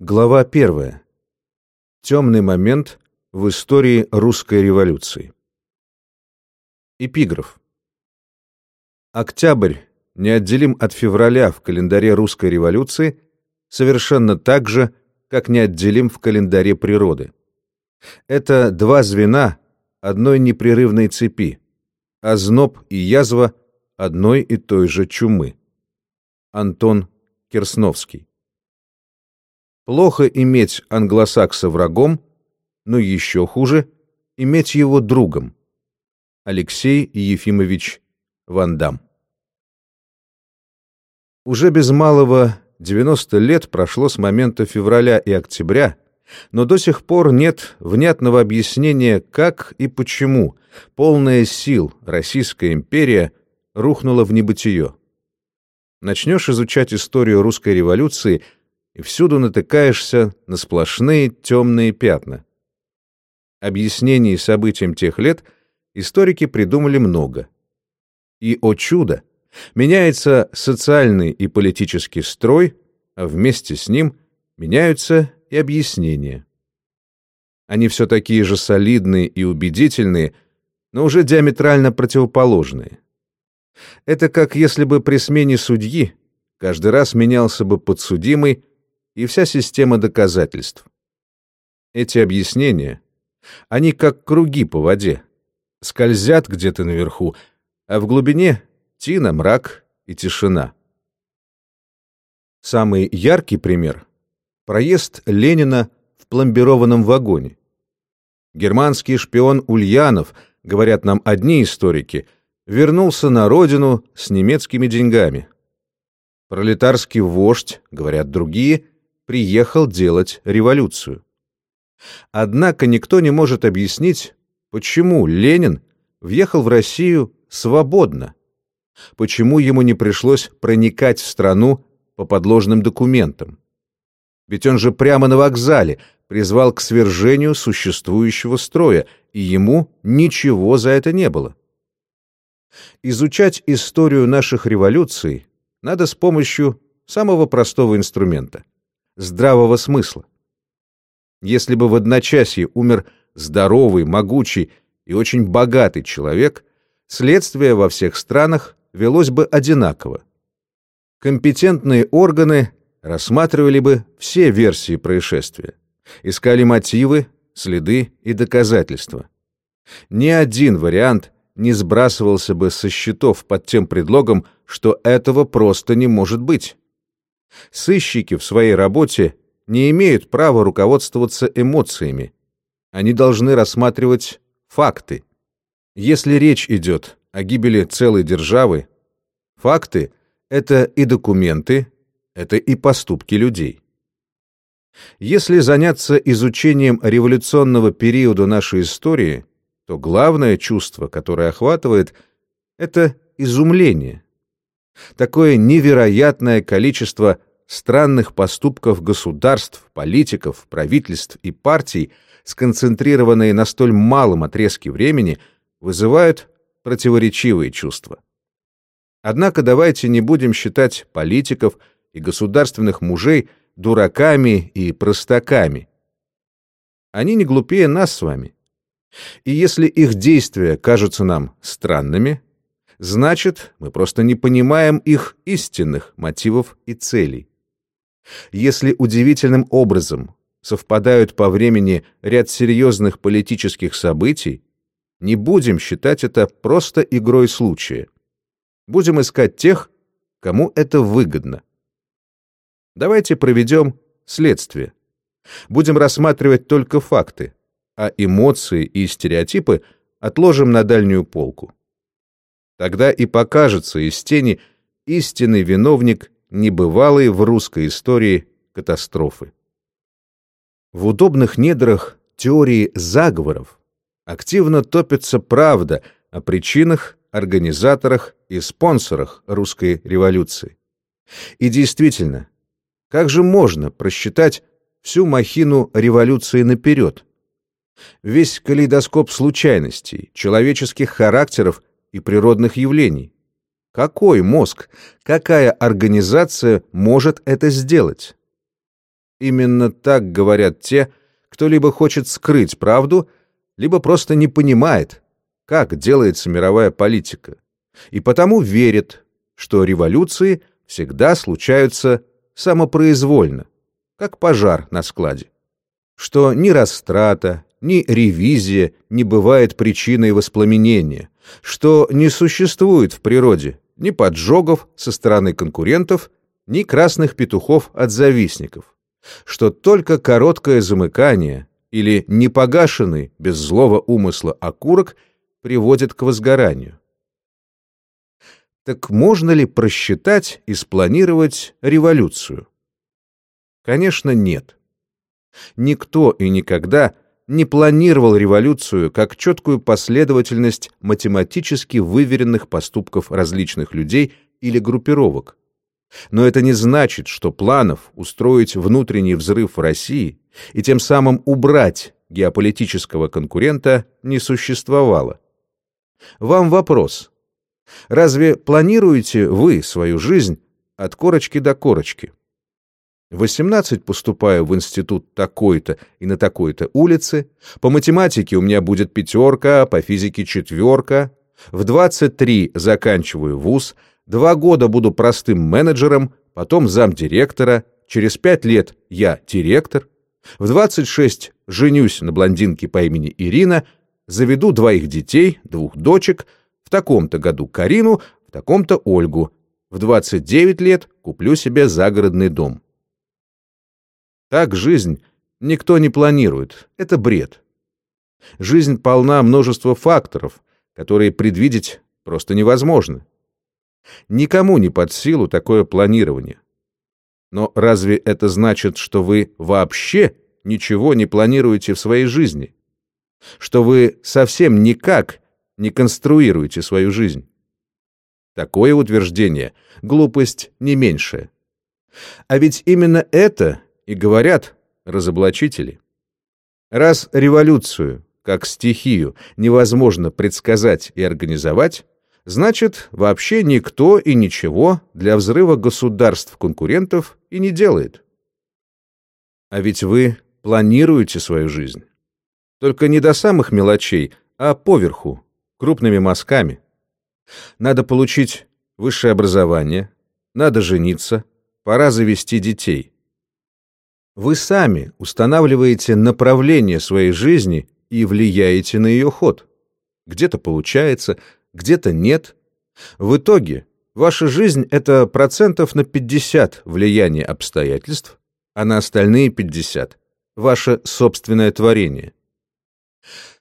Глава первая. Темный момент в истории русской революции. Эпиграф. Октябрь неотделим от февраля в календаре русской революции совершенно так же, как неотделим в календаре природы. Это два звена одной непрерывной цепи, а зноб и язва одной и той же чумы. Антон Керсновский. Плохо иметь англосакса врагом, но еще хуже — иметь его другом. Алексей Ефимович Ван Дам. Уже без малого 90 лет прошло с момента февраля и октября, но до сих пор нет внятного объяснения, как и почему полная сил Российская империя рухнула в небытие. Начнешь изучать историю русской революции — и всюду натыкаешься на сплошные темные пятна. Объяснений событиям тех лет историки придумали много. И, о чудо, меняется социальный и политический строй, а вместе с ним меняются и объяснения. Они все такие же солидные и убедительные, но уже диаметрально противоположные. Это как если бы при смене судьи каждый раз менялся бы подсудимый, и вся система доказательств. Эти объяснения, они как круги по воде, скользят где-то наверху, а в глубине тина, мрак и тишина. Самый яркий пример — проезд Ленина в пломбированном вагоне. Германский шпион Ульянов, говорят нам одни историки, вернулся на родину с немецкими деньгами. Пролетарский вождь, говорят другие — приехал делать революцию. Однако никто не может объяснить, почему Ленин въехал в Россию свободно, почему ему не пришлось проникать в страну по подложным документам. Ведь он же прямо на вокзале призвал к свержению существующего строя, и ему ничего за это не было. Изучать историю наших революций надо с помощью самого простого инструмента здравого смысла. Если бы в одночасье умер здоровый, могучий и очень богатый человек, следствие во всех странах велось бы одинаково. Компетентные органы рассматривали бы все версии происшествия, искали мотивы, следы и доказательства. Ни один вариант не сбрасывался бы со счетов под тем предлогом, что этого просто не может быть. Сыщики в своей работе не имеют права руководствоваться эмоциями. Они должны рассматривать факты. Если речь идет о гибели целой державы, факты — это и документы, это и поступки людей. Если заняться изучением революционного периода нашей истории, то главное чувство, которое охватывает, это изумление. Такое невероятное количество странных поступков государств, политиков, правительств и партий, сконцентрированные на столь малом отрезке времени, вызывают противоречивые чувства. Однако давайте не будем считать политиков и государственных мужей дураками и простаками. Они не глупее нас с вами. И если их действия кажутся нам странными, значит, мы просто не понимаем их истинных мотивов и целей. Если удивительным образом совпадают по времени ряд серьезных политических событий, не будем считать это просто игрой случая. Будем искать тех, кому это выгодно. Давайте проведем следствие. Будем рассматривать только факты, а эмоции и стереотипы отложим на дальнюю полку. Тогда и покажется из тени истинный виновник небывалой в русской истории катастрофы. В удобных недрах теории заговоров активно топится правда о причинах, организаторах и спонсорах русской революции. И действительно, как же можно просчитать всю махину революции наперед? Весь калейдоскоп случайностей, человеческих характеров и природных явлений. Какой мозг, какая организация может это сделать? Именно так говорят те, кто либо хочет скрыть правду, либо просто не понимает, как делается мировая политика, и потому верит, что революции всегда случаются самопроизвольно, как пожар на складе, что ни растрата, ни ревизия не бывает причиной воспламенения, что не существует в природе ни поджогов со стороны конкурентов, ни красных петухов от завистников, что только короткое замыкание или непогашенный без злого умысла окурок приводит к возгоранию. Так можно ли просчитать и спланировать революцию? Конечно, нет. Никто и никогда не планировал революцию как четкую последовательность математически выверенных поступков различных людей или группировок. Но это не значит, что планов устроить внутренний взрыв в России и тем самым убрать геополитического конкурента не существовало. Вам вопрос. Разве планируете вы свою жизнь от корочки до корочки? В 18 поступаю в институт такой-то и на такой-то улице, по математике у меня будет пятерка, по физике четверка, в 23 заканчиваю вуз, два года буду простым менеджером, потом замдиректора, через пять лет я директор, в 26 женюсь на блондинке по имени Ирина, заведу двоих детей, двух дочек, в таком-то году Карину, в таком-то Ольгу, в 29 лет куплю себе загородный дом. Так жизнь никто не планирует. Это бред. Жизнь полна множества факторов, которые предвидеть просто невозможно. Никому не под силу такое планирование. Но разве это значит, что вы вообще ничего не планируете в своей жизни? Что вы совсем никак не конструируете свою жизнь? Такое утверждение — глупость не меньшая. А ведь именно это и говорят разоблачители. Раз революцию, как стихию, невозможно предсказать и организовать, значит, вообще никто и ничего для взрыва государств-конкурентов и не делает. А ведь вы планируете свою жизнь. Только не до самых мелочей, а поверху, крупными мазками. Надо получить высшее образование, надо жениться, пора завести детей. Вы сами устанавливаете направление своей жизни и влияете на ее ход. Где-то получается, где-то нет. В итоге ваша жизнь — это процентов на 50 влияние обстоятельств, а на остальные 50 — ваше собственное творение.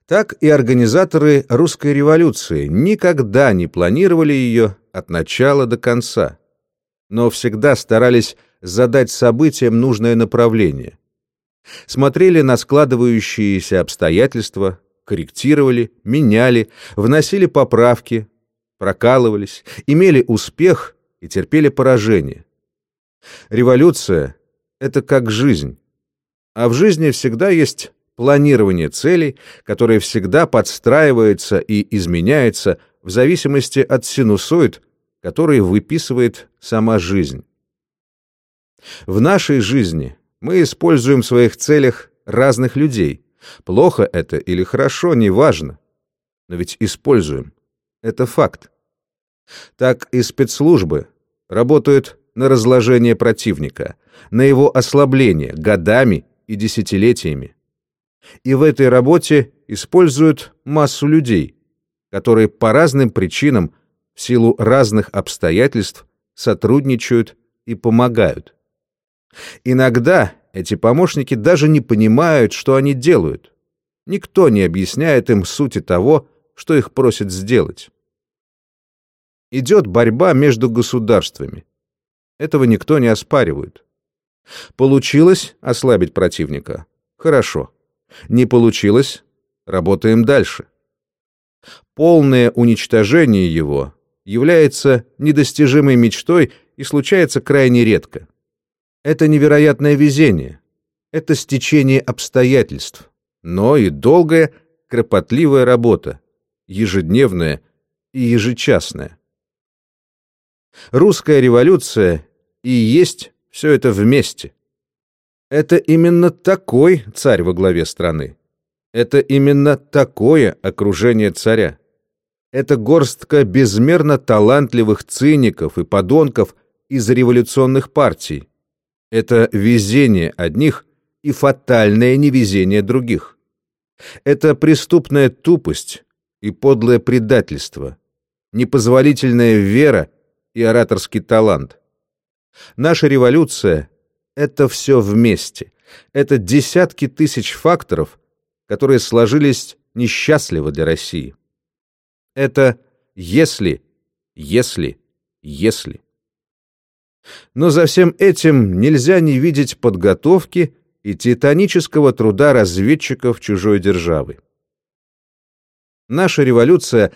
Так и организаторы русской революции никогда не планировали ее от начала до конца, но всегда старались задать событиям нужное направление. Смотрели на складывающиеся обстоятельства, корректировали, меняли, вносили поправки, прокалывались, имели успех и терпели поражение. Революция — это как жизнь. А в жизни всегда есть планирование целей, которое всегда подстраивается и изменяется в зависимости от синусоид, которые выписывает сама жизнь. В нашей жизни мы используем в своих целях разных людей. Плохо это или хорошо, неважно. Но ведь используем. Это факт. Так и спецслужбы работают на разложение противника, на его ослабление годами и десятилетиями. И в этой работе используют массу людей, которые по разным причинам, в силу разных обстоятельств, сотрудничают и помогают. Иногда эти помощники даже не понимают, что они делают. Никто не объясняет им сути того, что их просят сделать. Идет борьба между государствами. Этого никто не оспаривает. Получилось ослабить противника? Хорошо. Не получилось? Работаем дальше. Полное уничтожение его является недостижимой мечтой и случается крайне редко. Это невероятное везение. Это стечение обстоятельств. Но и долгая, кропотливая работа. Ежедневная и ежечасная. Русская революция и есть все это вместе. Это именно такой царь во главе страны. Это именно такое окружение царя. Это горстка безмерно талантливых циников и подонков из революционных партий. Это везение одних и фатальное невезение других. Это преступная тупость и подлое предательство, непозволительная вера и ораторский талант. Наша революция — это все вместе. Это десятки тысяч факторов, которые сложились несчастливо для России. Это «если», «если», «если». Но за всем этим нельзя не видеть подготовки и титанического труда разведчиков чужой державы. Наша революция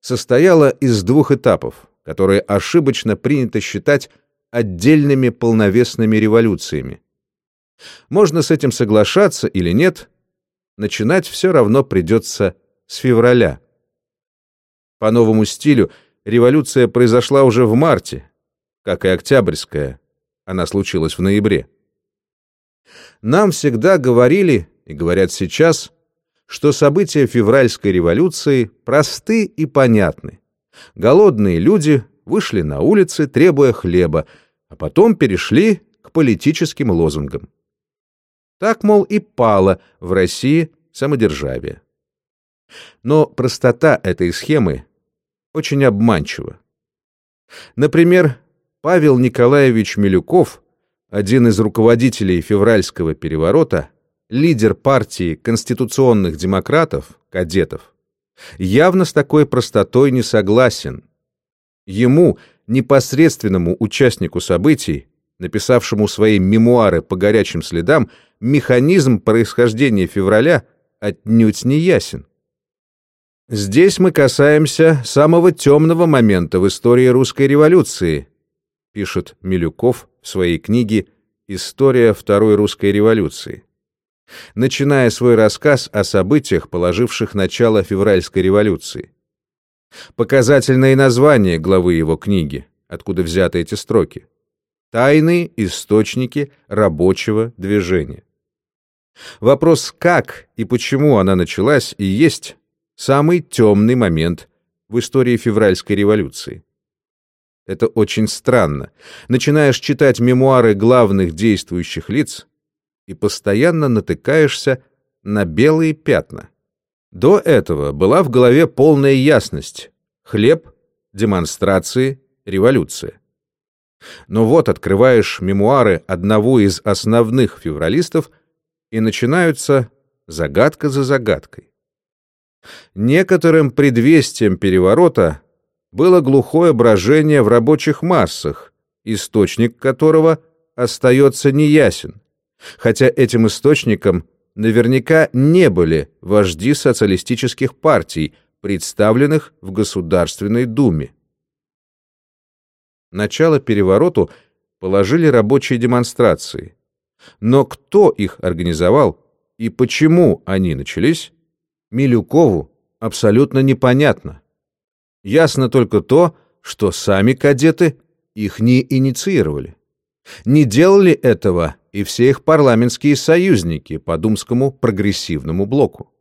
состояла из двух этапов, которые ошибочно принято считать отдельными полновесными революциями. Можно с этим соглашаться или нет, начинать все равно придется с февраля. По новому стилю революция произошла уже в марте, как и Октябрьская. Она случилась в ноябре. Нам всегда говорили, и говорят сейчас, что события февральской революции просты и понятны. Голодные люди вышли на улицы, требуя хлеба, а потом перешли к политическим лозунгам. Так, мол, и пало в России самодержавие. Но простота этой схемы очень обманчива. Например, Павел Николаевич Милюков, один из руководителей февральского переворота, лидер партии конституционных демократов, кадетов, явно с такой простотой не согласен. Ему, непосредственному участнику событий, написавшему свои мемуары по горячим следам, механизм происхождения февраля отнюдь не ясен. Здесь мы касаемся самого темного момента в истории русской революции, пишет Милюков в своей книге «История Второй русской революции». Начиная свой рассказ о событиях, положивших начало февральской революции. Показательное название главы его книги, откуда взяты эти строки. Тайные источники рабочего движения. Вопрос, как и почему она началась, и есть самый темный момент в истории февральской революции. Это очень странно. Начинаешь читать мемуары главных действующих лиц и постоянно натыкаешься на белые пятна. До этого была в голове полная ясность. Хлеб, демонстрации, революция. Но вот открываешь мемуары одного из основных февралистов, и начинаются загадка за загадкой. Некоторым предвестием переворота было глухое брожение в рабочих массах, источник которого остается неясен, хотя этим источником наверняка не были вожди социалистических партий, представленных в Государственной Думе. Начало перевороту положили рабочие демонстрации. Но кто их организовал и почему они начались, Милюкову абсолютно непонятно. Ясно только то, что сами кадеты их не инициировали. Не делали этого и все их парламентские союзники по Думскому прогрессивному блоку.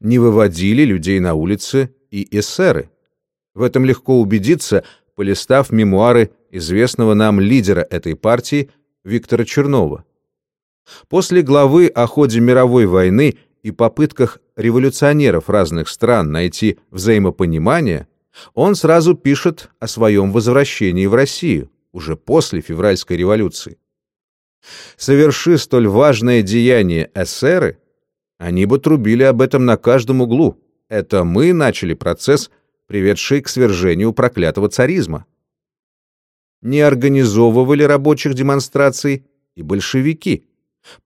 Не выводили людей на улицы и эсеры. В этом легко убедиться, полистав мемуары известного нам лидера этой партии Виктора Чернова. После главы о ходе мировой войны и попытках революционеров разных стран найти взаимопонимание, он сразу пишет о своем возвращении в Россию, уже после февральской революции. Соверши столь важное деяние эсеры, они бы трубили об этом на каждом углу. Это мы начали процесс, приведший к свержению проклятого царизма. Не организовывали рабочих демонстраций и большевики –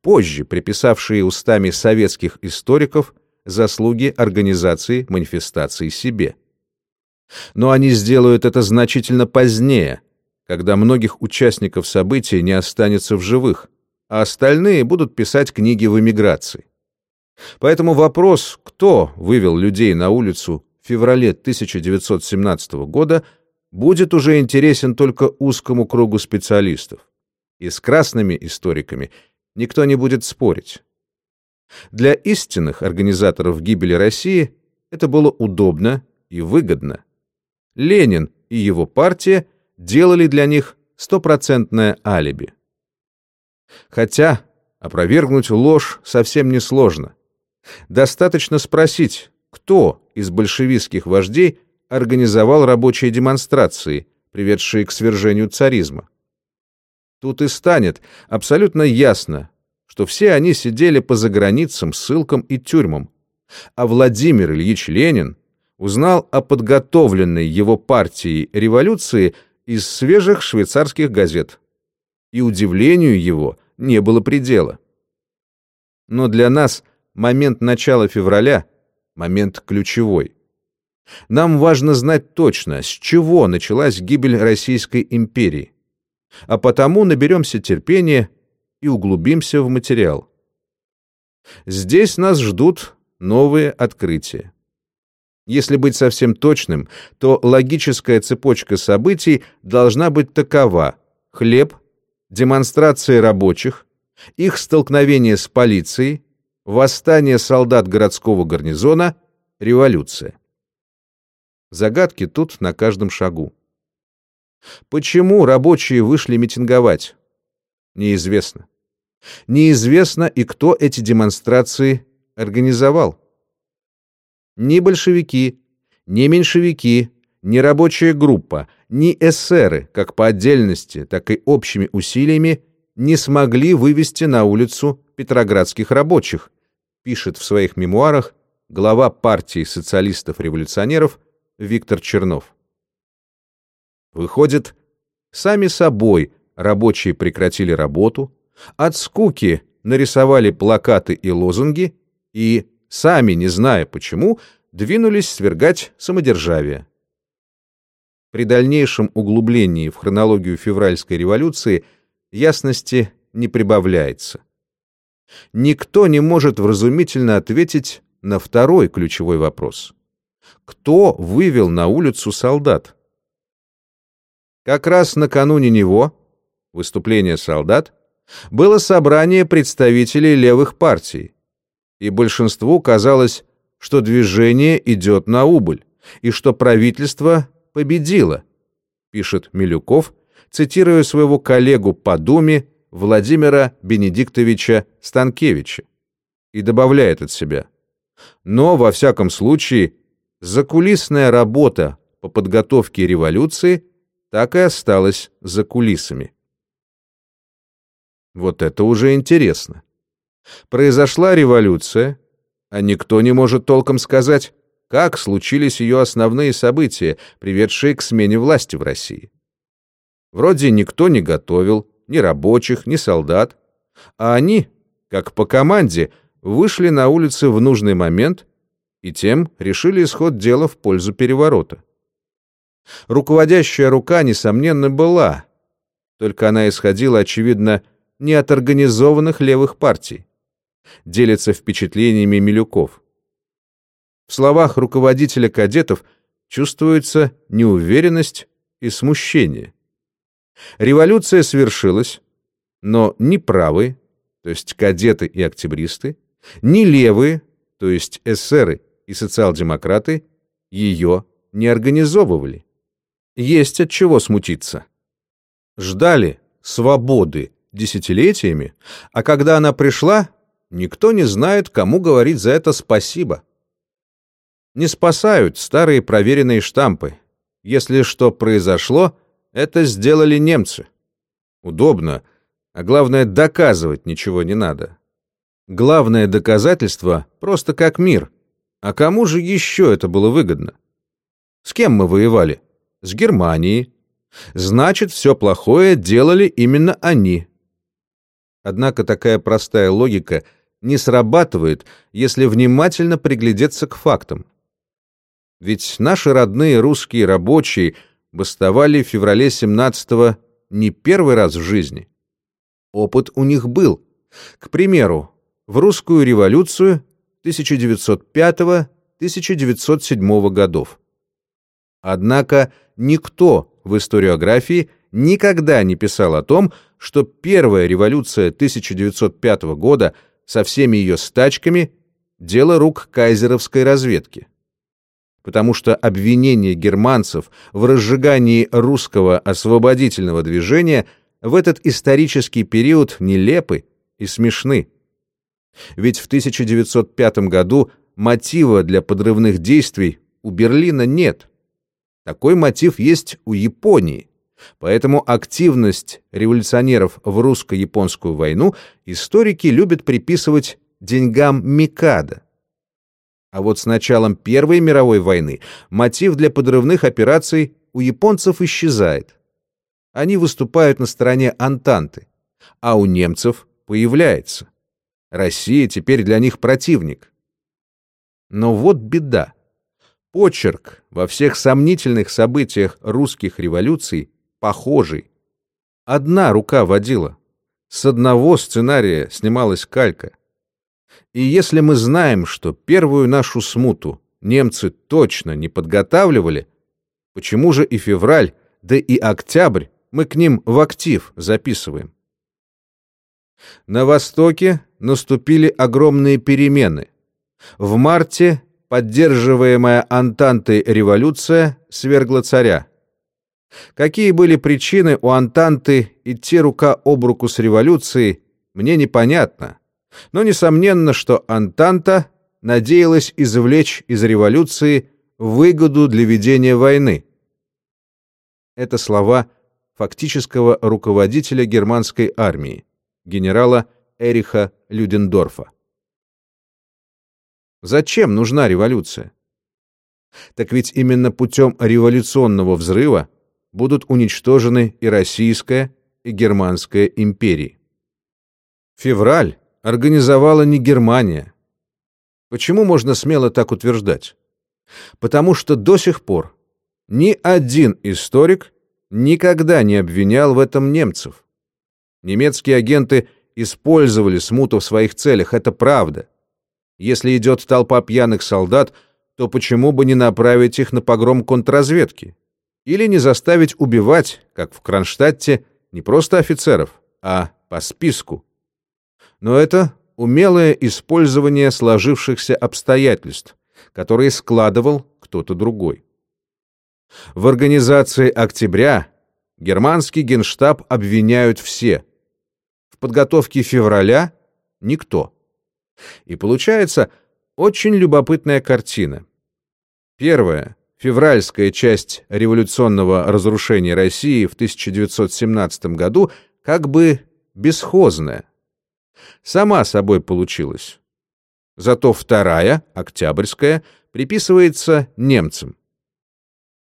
позже приписавшие устами советских историков заслуги организации манифестации себе. Но они сделают это значительно позднее, когда многих участников событий не останется в живых, а остальные будут писать книги в эмиграции. Поэтому вопрос, кто вывел людей на улицу в феврале 1917 года, будет уже интересен только узкому кругу специалистов. И с красными историками никто не будет спорить. Для истинных организаторов гибели России это было удобно и выгодно. Ленин и его партия делали для них стопроцентное алиби. Хотя опровергнуть ложь совсем несложно. Достаточно спросить, кто из большевистских вождей организовал рабочие демонстрации, приведшие к свержению царизма. Тут и станет абсолютно ясно, что все они сидели по заграницам, ссылкам и тюрьмам, а Владимир Ильич Ленин узнал о подготовленной его партией революции из свежих швейцарских газет. И удивлению его не было предела. Но для нас момент начала февраля — момент ключевой. Нам важно знать точно, с чего началась гибель Российской империи. А потому наберемся терпения и углубимся в материал. Здесь нас ждут новые открытия. Если быть совсем точным, то логическая цепочка событий должна быть такова. Хлеб, демонстрации рабочих, их столкновение с полицией, восстание солдат городского гарнизона, революция. Загадки тут на каждом шагу. Почему рабочие вышли митинговать? Неизвестно. Неизвестно и кто эти демонстрации организовал. Ни большевики, ни меньшевики, ни рабочая группа, ни эсеры, как по отдельности, так и общими усилиями, не смогли вывести на улицу петроградских рабочих, пишет в своих мемуарах глава партии социалистов-революционеров Виктор Чернов. Выходит, сами собой рабочие прекратили работу, от скуки нарисовали плакаты и лозунги и, сами не зная почему, двинулись свергать самодержавие. При дальнейшем углублении в хронологию февральской революции ясности не прибавляется. Никто не может вразумительно ответить на второй ключевой вопрос. Кто вывел на улицу солдат? Как раз накануне него, выступления солдат, было собрание представителей левых партий, и большинству казалось, что движение идет на убыль, и что правительство победило, пишет Милюков, цитируя своего коллегу по Думе Владимира Бенедиктовича Станкевича, и добавляет от себя. Но, во всяком случае, закулисная работа по подготовке революции так и осталась за кулисами. Вот это уже интересно. Произошла революция, а никто не может толком сказать, как случились ее основные события, приведшие к смене власти в России. Вроде никто не готовил ни рабочих, ни солдат, а они, как по команде, вышли на улицы в нужный момент и тем решили исход дела в пользу переворота. Руководящая рука, несомненно, была, только она исходила, очевидно, не от организованных левых партий. Делится впечатлениями Милюков. В словах руководителя кадетов чувствуется неуверенность и смущение. Революция свершилась, но ни правые, то есть кадеты и октябристы, ни левые, то есть эсеры и социал-демократы, ее не организовывали. Есть от чего смутиться. Ждали свободы десятилетиями, а когда она пришла, никто не знает, кому говорить за это спасибо. Не спасают старые проверенные штампы. Если что произошло, это сделали немцы. Удобно, а главное, доказывать ничего не надо. Главное доказательство просто как мир. А кому же еще это было выгодно? С кем мы воевали? С Германией. Значит, все плохое делали именно они. Однако такая простая логика не срабатывает, если внимательно приглядеться к фактам. Ведь наши родные русские рабочие бастовали в феврале 17-го не первый раз в жизни. Опыт у них был. К примеру, в русскую революцию 1905-1907 годов. Однако никто в историографии никогда не писал о том, что первая революция 1905 года со всеми ее стачками – дело рук кайзеровской разведки. Потому что обвинения германцев в разжигании русского освободительного движения в этот исторический период нелепы и смешны. Ведь в 1905 году мотива для подрывных действий у Берлина нет. Такой мотив есть у Японии. Поэтому активность революционеров в русско-японскую войну историки любят приписывать деньгам Микада. А вот с началом Первой мировой войны мотив для подрывных операций у японцев исчезает. Они выступают на стороне Антанты, а у немцев появляется. Россия теперь для них противник. Но вот беда. Почерк во всех сомнительных событиях русских революций похожий. Одна рука водила. С одного сценария снималась калька. И если мы знаем, что первую нашу смуту немцы точно не подготавливали, почему же и февраль, да и октябрь мы к ним в актив записываем? На Востоке наступили огромные перемены. В марте поддерживаемая Антантой революция свергла царя. Какие были причины у Антанты идти рука об руку с революцией, мне непонятно. Но несомненно, что Антанта надеялась извлечь из революции выгоду для ведения войны. Это слова фактического руководителя германской армии, генерала Эриха Людендорфа. Зачем нужна революция? Так ведь именно путем революционного взрыва будут уничтожены и Российская, и Германская империи. Февраль организовала не Германия. Почему можно смело так утверждать? Потому что до сих пор ни один историк никогда не обвинял в этом немцев. Немецкие агенты использовали смуту в своих целях, это правда. Если идет толпа пьяных солдат, то почему бы не направить их на погром контрразведки? Или не заставить убивать, как в Кронштадте, не просто офицеров, а по списку? Но это умелое использование сложившихся обстоятельств, которые складывал кто-то другой. В организации «Октября» германский генштаб обвиняют все. В подготовке февраля — никто. И получается очень любопытная картина. Первая февральская часть революционного разрушения России в 1917 году как бы бесхозная. Сама собой получилась. Зато вторая, октябрьская, приписывается немцам.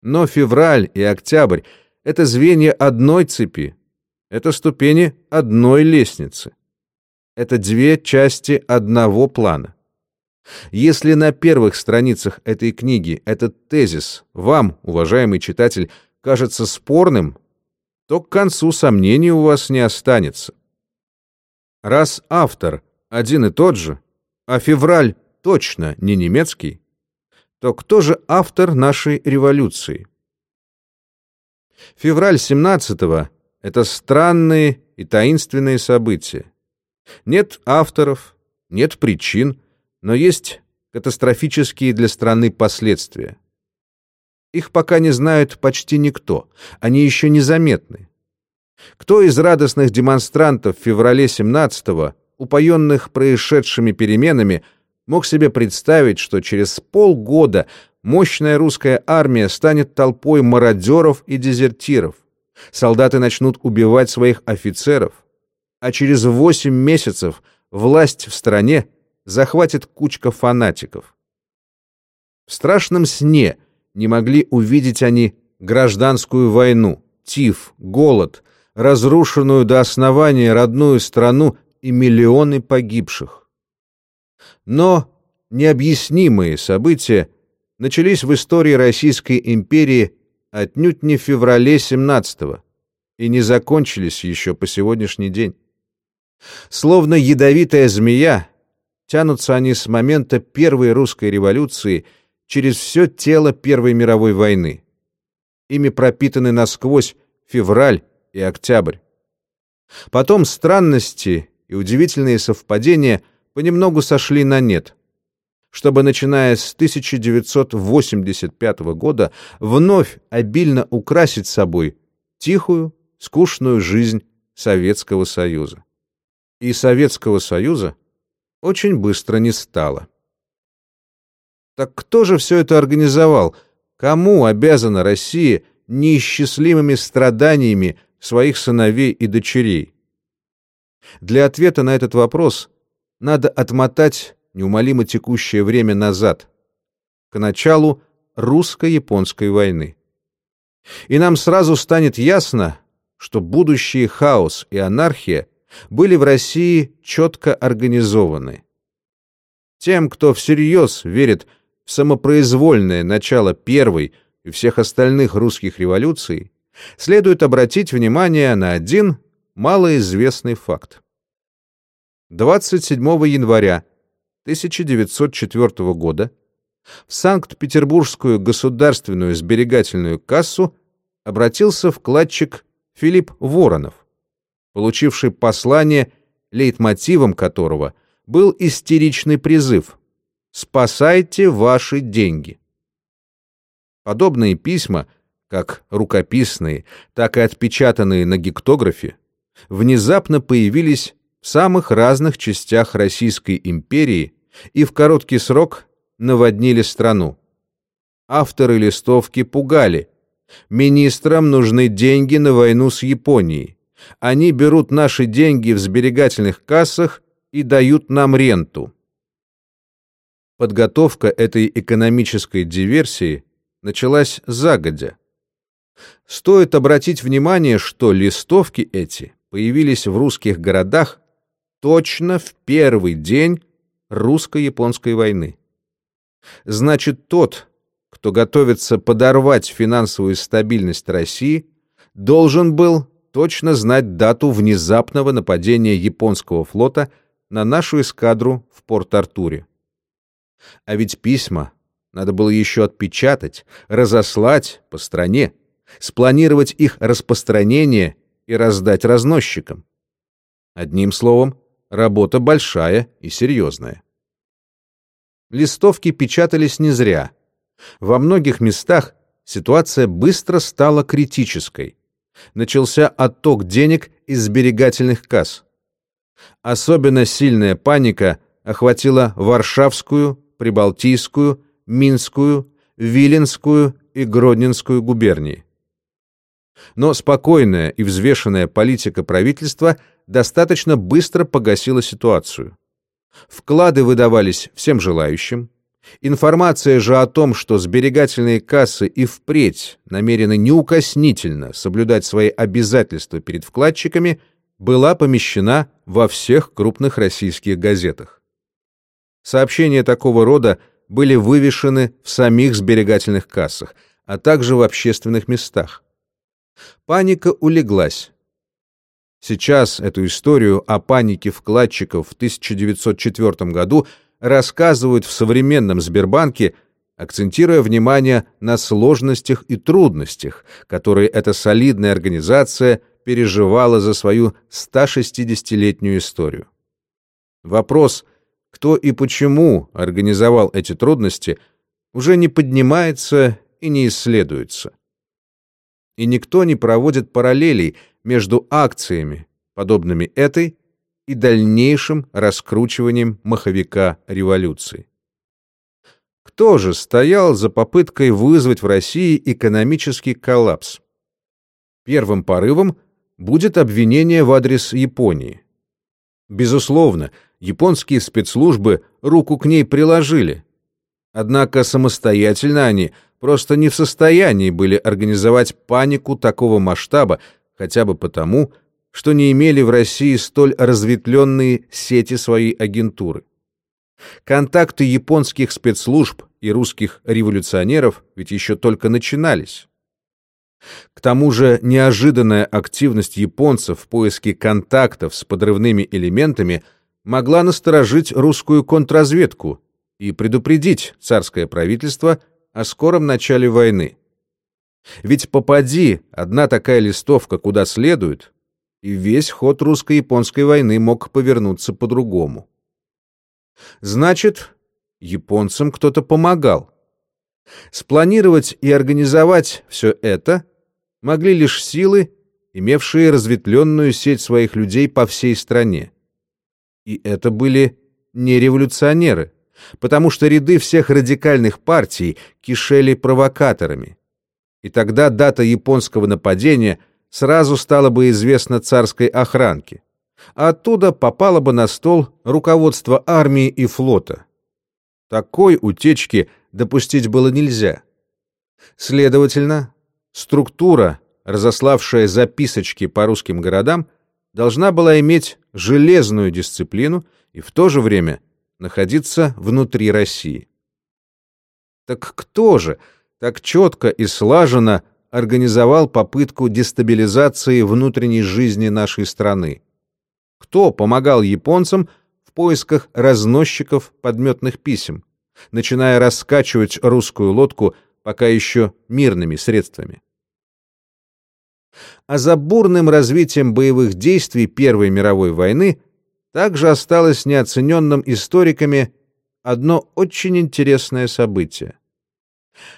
Но февраль и октябрь — это звенья одной цепи, это ступени одной лестницы это две части одного плана. Если на первых страницах этой книги этот тезис вам, уважаемый читатель, кажется спорным, то к концу сомнений у вас не останется. Раз автор один и тот же, а февраль точно не немецкий, то кто же автор нашей революции? Февраль 17-го — это странные и таинственные события. Нет авторов, нет причин, но есть катастрофические для страны последствия. Их пока не знает почти никто, они еще незаметны. Кто из радостных демонстрантов в феврале 17-го, упоенных происшедшими переменами, мог себе представить, что через полгода мощная русская армия станет толпой мародеров и дезертиров, солдаты начнут убивать своих офицеров, а через 8 месяцев власть в стране захватит кучка фанатиков. В страшном сне не могли увидеть они гражданскую войну, тиф, голод, разрушенную до основания родную страну и миллионы погибших. Но необъяснимые события начались в истории Российской империи отнюдь не в феврале 17-го и не закончились еще по сегодняшний день. Словно ядовитая змея, тянутся они с момента Первой русской революции через все тело Первой мировой войны. Ими пропитаны насквозь февраль и октябрь. Потом странности и удивительные совпадения понемногу сошли на нет, чтобы, начиная с 1985 года, вновь обильно украсить собой тихую, скучную жизнь Советского Союза. И Советского Союза очень быстро не стало. Так кто же все это организовал? Кому обязана Россия неисчислимыми страданиями своих сыновей и дочерей? Для ответа на этот вопрос надо отмотать неумолимо текущее время назад, к началу русско-японской войны. И нам сразу станет ясно, что будущие хаос и анархия были в России четко организованы. Тем, кто всерьез верит в самопроизвольное начало первой и всех остальных русских революций, следует обратить внимание на один малоизвестный факт. 27 января 1904 года в Санкт-Петербургскую государственную сберегательную кассу обратился вкладчик Филипп Воронов, получивший послание, лейтмотивом которого был истеричный призыв «Спасайте ваши деньги». Подобные письма, как рукописные, так и отпечатанные на гектографе, внезапно появились в самых разных частях Российской империи и в короткий срок наводнили страну. Авторы листовки пугали. Министрам нужны деньги на войну с Японией. Они берут наши деньги в сберегательных кассах и дают нам ренту. Подготовка этой экономической диверсии началась загодя. Стоит обратить внимание, что листовки эти появились в русских городах точно в первый день русско-японской войны. Значит, тот, кто готовится подорвать финансовую стабильность России, должен был точно знать дату внезапного нападения японского флота на нашу эскадру в Порт-Артуре. А ведь письма надо было еще отпечатать, разослать по стране, спланировать их распространение и раздать разносчикам. Одним словом, Работа большая и серьезная. Листовки печатались не зря. Во многих местах ситуация быстро стала критической. Начался отток денег из сберегательных касс. Особенно сильная паника охватила Варшавскую, Прибалтийскую, Минскую, Виленскую и Гродненскую губернии. Но спокойная и взвешенная политика правительства достаточно быстро погасила ситуацию. Вклады выдавались всем желающим. Информация же о том, что сберегательные кассы и впредь намерены неукоснительно соблюдать свои обязательства перед вкладчиками, была помещена во всех крупных российских газетах. Сообщения такого рода были вывешены в самих сберегательных кассах, а также в общественных местах. Паника улеглась. Сейчас эту историю о панике вкладчиков в 1904 году рассказывают в современном Сбербанке, акцентируя внимание на сложностях и трудностях, которые эта солидная организация переживала за свою 160-летнюю историю. Вопрос, кто и почему организовал эти трудности, уже не поднимается и не исследуется и никто не проводит параллелей между акциями, подобными этой, и дальнейшим раскручиванием маховика революции. Кто же стоял за попыткой вызвать в России экономический коллапс? Первым порывом будет обвинение в адрес Японии. Безусловно, японские спецслужбы руку к ней приложили. Однако самостоятельно они – просто не в состоянии были организовать панику такого масштаба, хотя бы потому, что не имели в России столь разветвленные сети своей агентуры. Контакты японских спецслужб и русских революционеров ведь еще только начинались. К тому же неожиданная активность японцев в поиске контактов с подрывными элементами могла насторожить русскую контрразведку и предупредить царское правительство о скором начале войны. Ведь попади одна такая листовка куда следует, и весь ход русско-японской войны мог повернуться по-другому. Значит, японцам кто-то помогал. Спланировать и организовать все это могли лишь силы, имевшие разветвленную сеть своих людей по всей стране. И это были не революционеры, потому что ряды всех радикальных партий кишели провокаторами. И тогда дата японского нападения сразу стала бы известна царской охранке, оттуда попало бы на стол руководство армии и флота. Такой утечки допустить было нельзя. Следовательно, структура, разославшая записочки по русским городам, должна была иметь железную дисциплину и в то же время находиться внутри России. Так кто же так четко и слаженно организовал попытку дестабилизации внутренней жизни нашей страны? Кто помогал японцам в поисках разносчиков подметных писем, начиная раскачивать русскую лодку пока еще мирными средствами? А за бурным развитием боевых действий Первой мировой войны также осталось неоцененным историками одно очень интересное событие.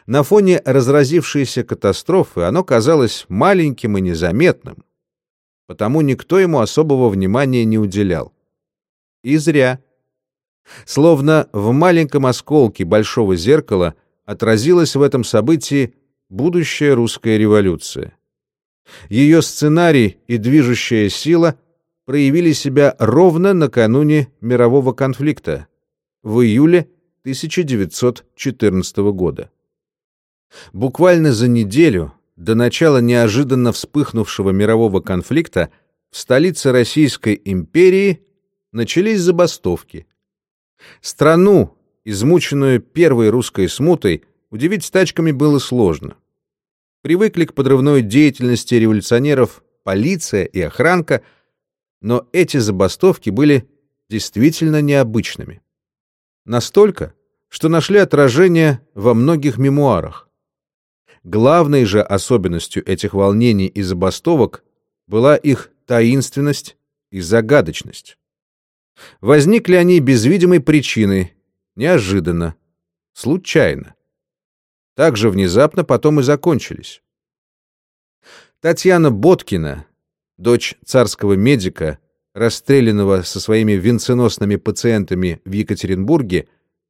На фоне разразившейся катастрофы оно казалось маленьким и незаметным, потому никто ему особого внимания не уделял. И зря. Словно в маленьком осколке большого зеркала отразилась в этом событии будущая русская революция. Ее сценарий и движущая сила проявили себя ровно накануне мирового конфликта, в июле 1914 года. Буквально за неделю до начала неожиданно вспыхнувшего мирового конфликта в столице Российской империи начались забастовки. Страну, измученную первой русской смутой, удивить стачками было сложно. Привыкли к подрывной деятельности революционеров полиция и охранка, но эти забастовки были действительно необычными. Настолько, что нашли отражение во многих мемуарах. Главной же особенностью этих волнений и забастовок была их таинственность и загадочность. Возникли они без видимой причины, неожиданно, случайно. Так же внезапно потом и закончились. Татьяна Боткина, дочь царского медика, расстрелянного со своими венценосными пациентами в Екатеринбурге,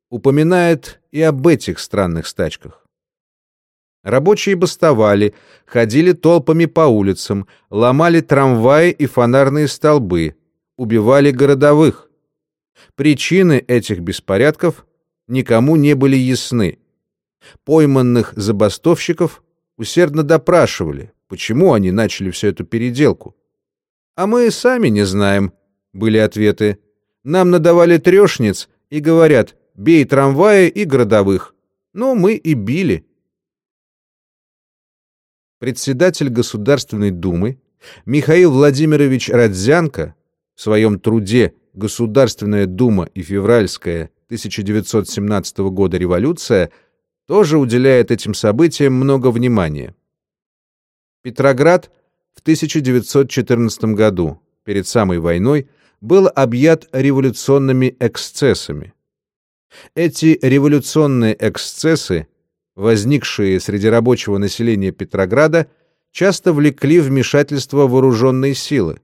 упоминает и об этих странных стачках. Рабочие бастовали, ходили толпами по улицам, ломали трамваи и фонарные столбы, убивали городовых. Причины этих беспорядков никому не были ясны. Пойманных забастовщиков усердно допрашивали, почему они начали всю эту переделку. «А мы сами не знаем», — были ответы. «Нам надавали трешниц и говорят, бей трамваи и городовых. Ну, мы и били» председатель Государственной Думы Михаил Владимирович Родзянко в своем труде «Государственная Дума и февральская 1917 года революция» тоже уделяет этим событиям много внимания. Петроград в 1914 году, перед самой войной, был объят революционными эксцессами. Эти революционные эксцессы возникшие среди рабочего населения Петрограда, часто влекли вмешательство вооруженной силы.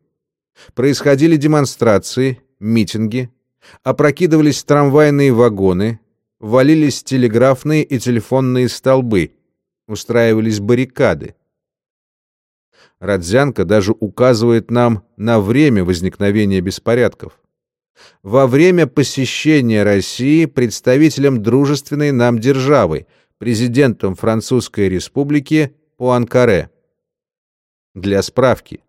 Происходили демонстрации, митинги, опрокидывались трамвайные вагоны, валились телеграфные и телефонные столбы, устраивались баррикады. Родзянко даже указывает нам на время возникновения беспорядков. Во время посещения России представителем дружественной нам державы – президентом Французской республики Пуанкаре. Для справки,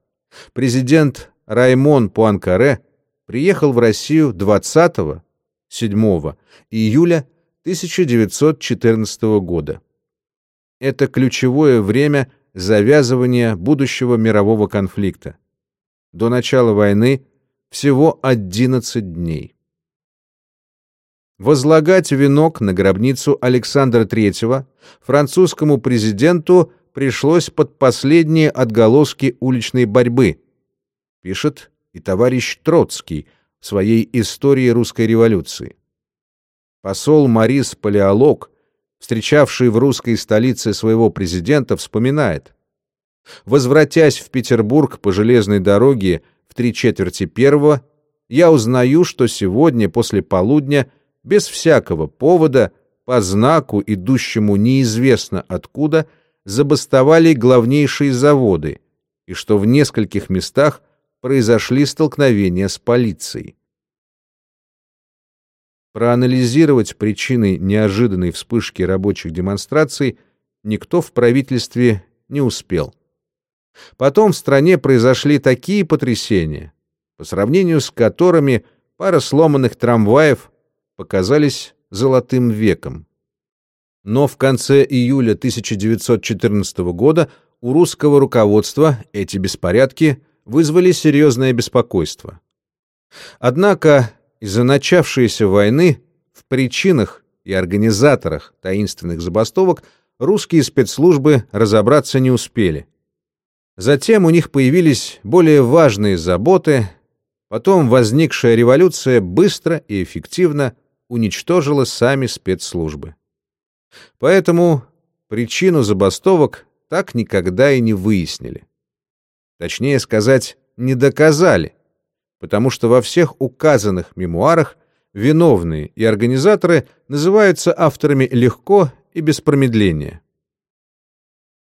президент Раймон Пуанкаре приехал в Россию 20-7 июля 1914 года. Это ключевое время завязывания будущего мирового конфликта. До начала войны всего 11 дней возлагать венок на гробницу Александра III французскому президенту пришлось под последние отголоски уличной борьбы, пишет и товарищ Троцкий в своей истории русской революции. Посол Марис Палеолог, встречавший в русской столице своего президента, вспоминает. Возвратясь в Петербург по железной дороге в три четверти первого, я узнаю, что сегодня после полудня, без всякого повода, по знаку, идущему неизвестно откуда, забастовали главнейшие заводы, и что в нескольких местах произошли столкновения с полицией. Проанализировать причины неожиданной вспышки рабочих демонстраций никто в правительстве не успел. Потом в стране произошли такие потрясения, по сравнению с которыми пара сломанных трамваев показались золотым веком. Но в конце июля 1914 года у русского руководства эти беспорядки вызвали серьезное беспокойство. Однако из-за начавшейся войны в причинах и организаторах таинственных забастовок русские спецслужбы разобраться не успели. Затем у них появились более важные заботы, потом возникшая революция быстро и эффективно уничтожила сами спецслужбы. Поэтому причину забастовок так никогда и не выяснили. Точнее сказать, не доказали, потому что во всех указанных мемуарах виновные и организаторы называются авторами легко и без промедления.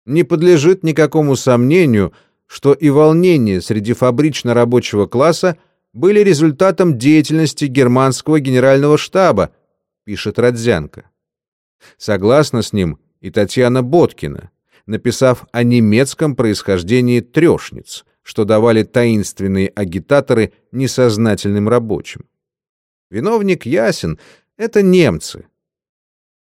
Не подлежит никакому сомнению, что и волнения среди фабрично-рабочего класса были результатом деятельности германского генерального штаба, пишет Родзянко. Согласна с ним и Татьяна Боткина, написав о немецком происхождении трешниц, что давали таинственные агитаторы несознательным рабочим. Виновник ясен — это немцы.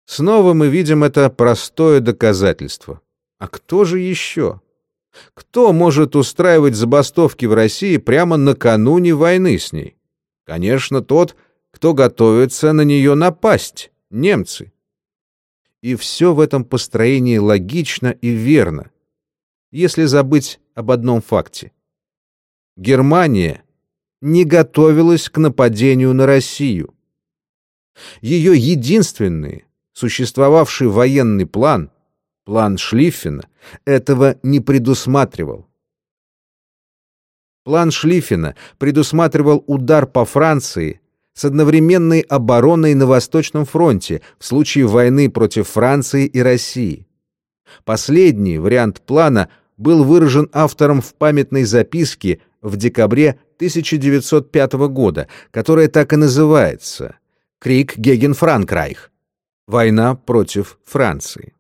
Снова мы видим это простое доказательство. А кто же еще? Кто может устраивать забастовки в России прямо накануне войны с ней? Конечно, тот, кто готовится на нее напасть, немцы. И все в этом построении логично и верно, если забыть об одном факте. Германия не готовилась к нападению на Россию. Ее единственный существовавший военный план, план Шлиффена, этого не предусматривал. План Шлиффена предусматривал удар по Франции с одновременной обороной на Восточном фронте в случае войны против Франции и России. Последний вариант плана был выражен автором в памятной записке в декабре 1905 года, которая так и называется «Крик геген Франкрайх» — «Война против Франции».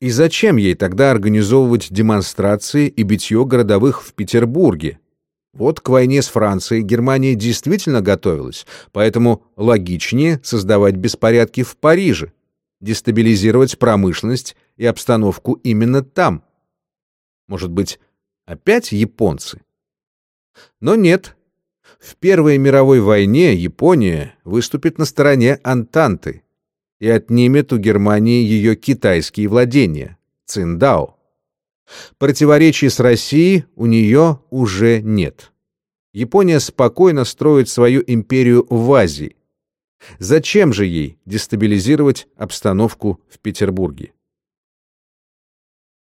И зачем ей тогда организовывать демонстрации и битье городовых в Петербурге, вот к войне с Францией Германия действительно готовилась, поэтому логичнее создавать беспорядки в Париже, дестабилизировать промышленность и обстановку именно там. Может быть, опять японцы? Но нет. В Первой мировой войне Япония выступит на стороне Антанты и отнимет у Германии ее китайские владения, Циндао. Противоречий с Россией у нее уже нет. Япония спокойно строит свою империю в Азии. Зачем же ей дестабилизировать обстановку в Петербурге?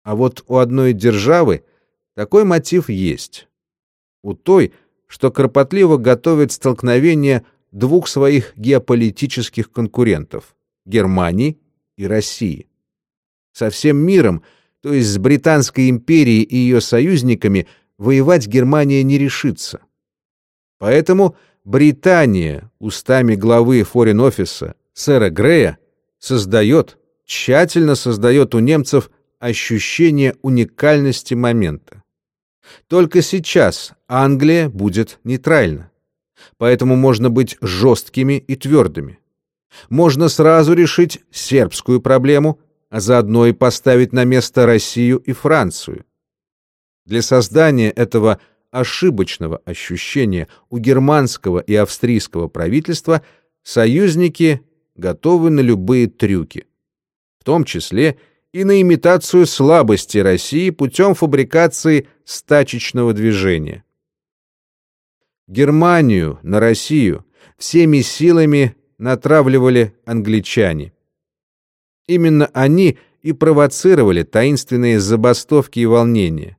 А вот у одной державы такой мотив есть. У той, что кропотливо готовит столкновение двух своих геополитических конкурентов — Германии и России. Со всем миром — то есть с Британской империей и ее союзниками, воевать Германия не решится. Поэтому Британия устами главы форин-офиса сэра Грея создает, тщательно создает у немцев ощущение уникальности момента. Только сейчас Англия будет нейтральна. Поэтому можно быть жесткими и твердыми. Можно сразу решить сербскую проблему а заодно и поставить на место Россию и Францию. Для создания этого ошибочного ощущения у германского и австрийского правительства союзники готовы на любые трюки, в том числе и на имитацию слабости России путем фабрикации стачечного движения. Германию на Россию всеми силами натравливали англичане. Именно они и провоцировали таинственные забастовки и волнения.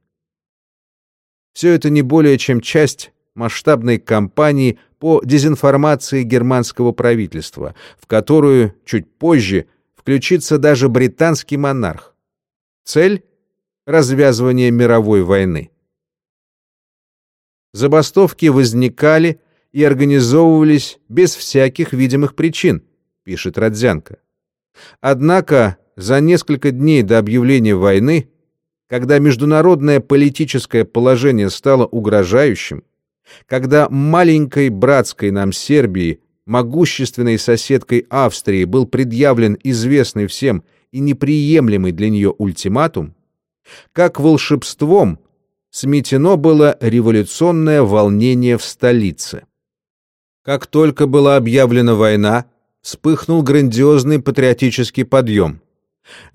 Все это не более чем часть масштабной кампании по дезинформации германского правительства, в которую чуть позже включится даже британский монарх. Цель — развязывание мировой войны. Забастовки возникали и организовывались без всяких видимых причин, пишет Родзянко. Однако за несколько дней до объявления войны, когда международное политическое положение стало угрожающим, когда маленькой братской нам Сербии, могущественной соседкой Австрии, был предъявлен известный всем и неприемлемый для нее ультиматум, как волшебством сметено было революционное волнение в столице. Как только была объявлена война, вспыхнул грандиозный патриотический подъем.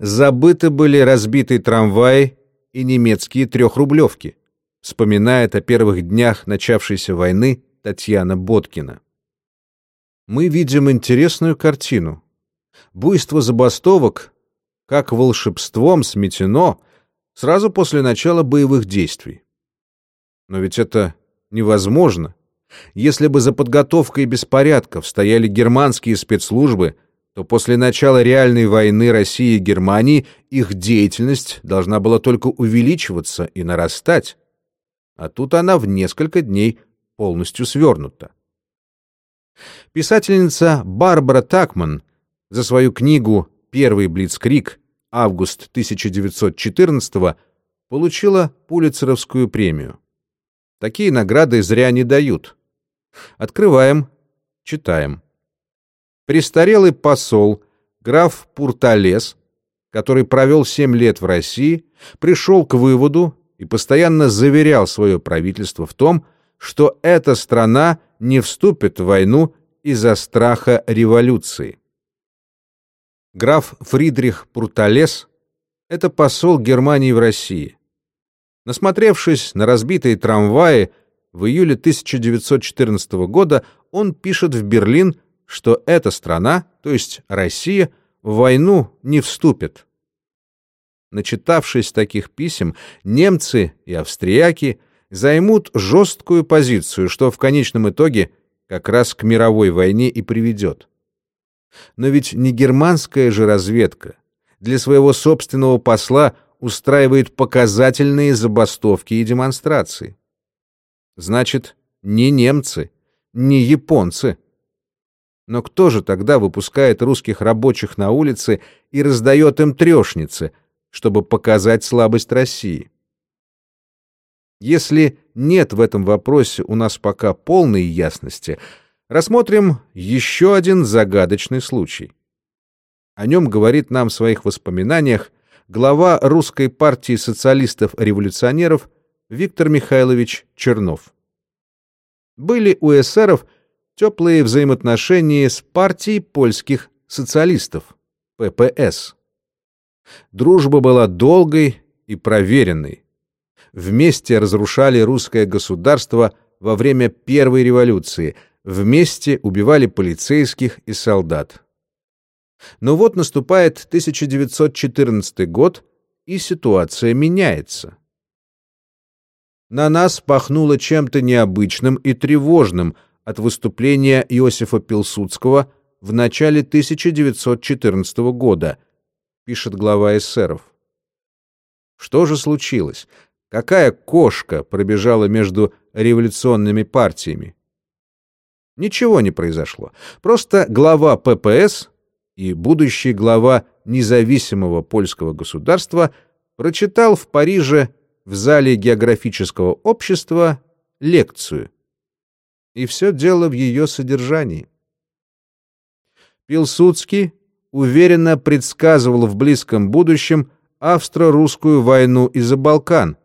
Забыты были разбитые трамваи и немецкие трехрублевки, вспоминает о первых днях начавшейся войны Татьяна Боткина. Мы видим интересную картину. Буйство забастовок, как волшебством сметено, сразу после начала боевых действий. Но ведь это невозможно. Если бы за подготовкой беспорядков стояли германские спецслужбы, то после начала реальной войны России и Германии их деятельность должна была только увеличиваться и нарастать. А тут она в несколько дней полностью свернута. Писательница Барбара Такман за свою книгу «Первый блицкрик» август 1914 получила Пулитцеровскую премию. Такие награды зря не дают. Открываем, читаем. Престарелый посол граф Пурталес, который провел семь лет в России, пришел к выводу и постоянно заверял свое правительство в том, что эта страна не вступит в войну из-за страха революции. Граф Фридрих Пурталес — это посол Германии в России. Насмотревшись на разбитые трамваи, в июле 1914 года он пишет в Берлин, что эта страна, то есть Россия, в войну не вступит. Начитавшись таких писем, немцы и австрияки займут жесткую позицию, что в конечном итоге как раз к мировой войне и приведет. Но ведь не германская же разведка для своего собственного посла устраивает показательные забастовки и демонстрации. Значит, не немцы, не японцы. Но кто же тогда выпускает русских рабочих на улицы и раздает им трешницы, чтобы показать слабость России? Если нет в этом вопросе у нас пока полной ясности, рассмотрим еще один загадочный случай. О нем говорит нам в своих воспоминаниях глава русской партии социалистов-революционеров Виктор Михайлович Чернов. Были у эсеров теплые взаимоотношения с партией польских социалистов, ППС. Дружба была долгой и проверенной. Вместе разрушали русское государство во время Первой революции, вместе убивали полицейских и солдат. Но вот наступает 1914 год, и ситуация меняется. На нас пахнуло чем-то необычным и тревожным от выступления Иосифа Пилсудского в начале 1914 года, пишет глава эсеров. Что же случилось? Какая кошка пробежала между революционными партиями? Ничего не произошло. Просто глава ППС и будущий глава независимого польского государства прочитал в Париже в зале географического общества лекцию. И все дело в ее содержании. Пилсудский уверенно предсказывал в близком будущем австро-русскую войну из-за Балкан,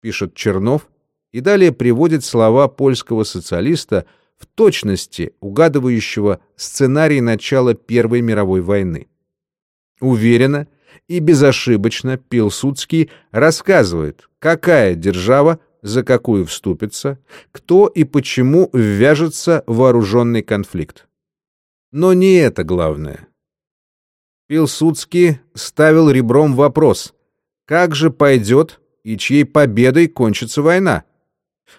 пишет Чернов, и далее приводит слова польского социалиста, в точности угадывающего сценарий начала Первой мировой войны. Уверенно и безошибочно Пилсудский рассказывает, какая держава за какую вступится, кто и почему ввяжется в вооруженный конфликт. Но не это главное. Пилсудский ставил ребром вопрос, как же пойдет и чьей победой кончится война?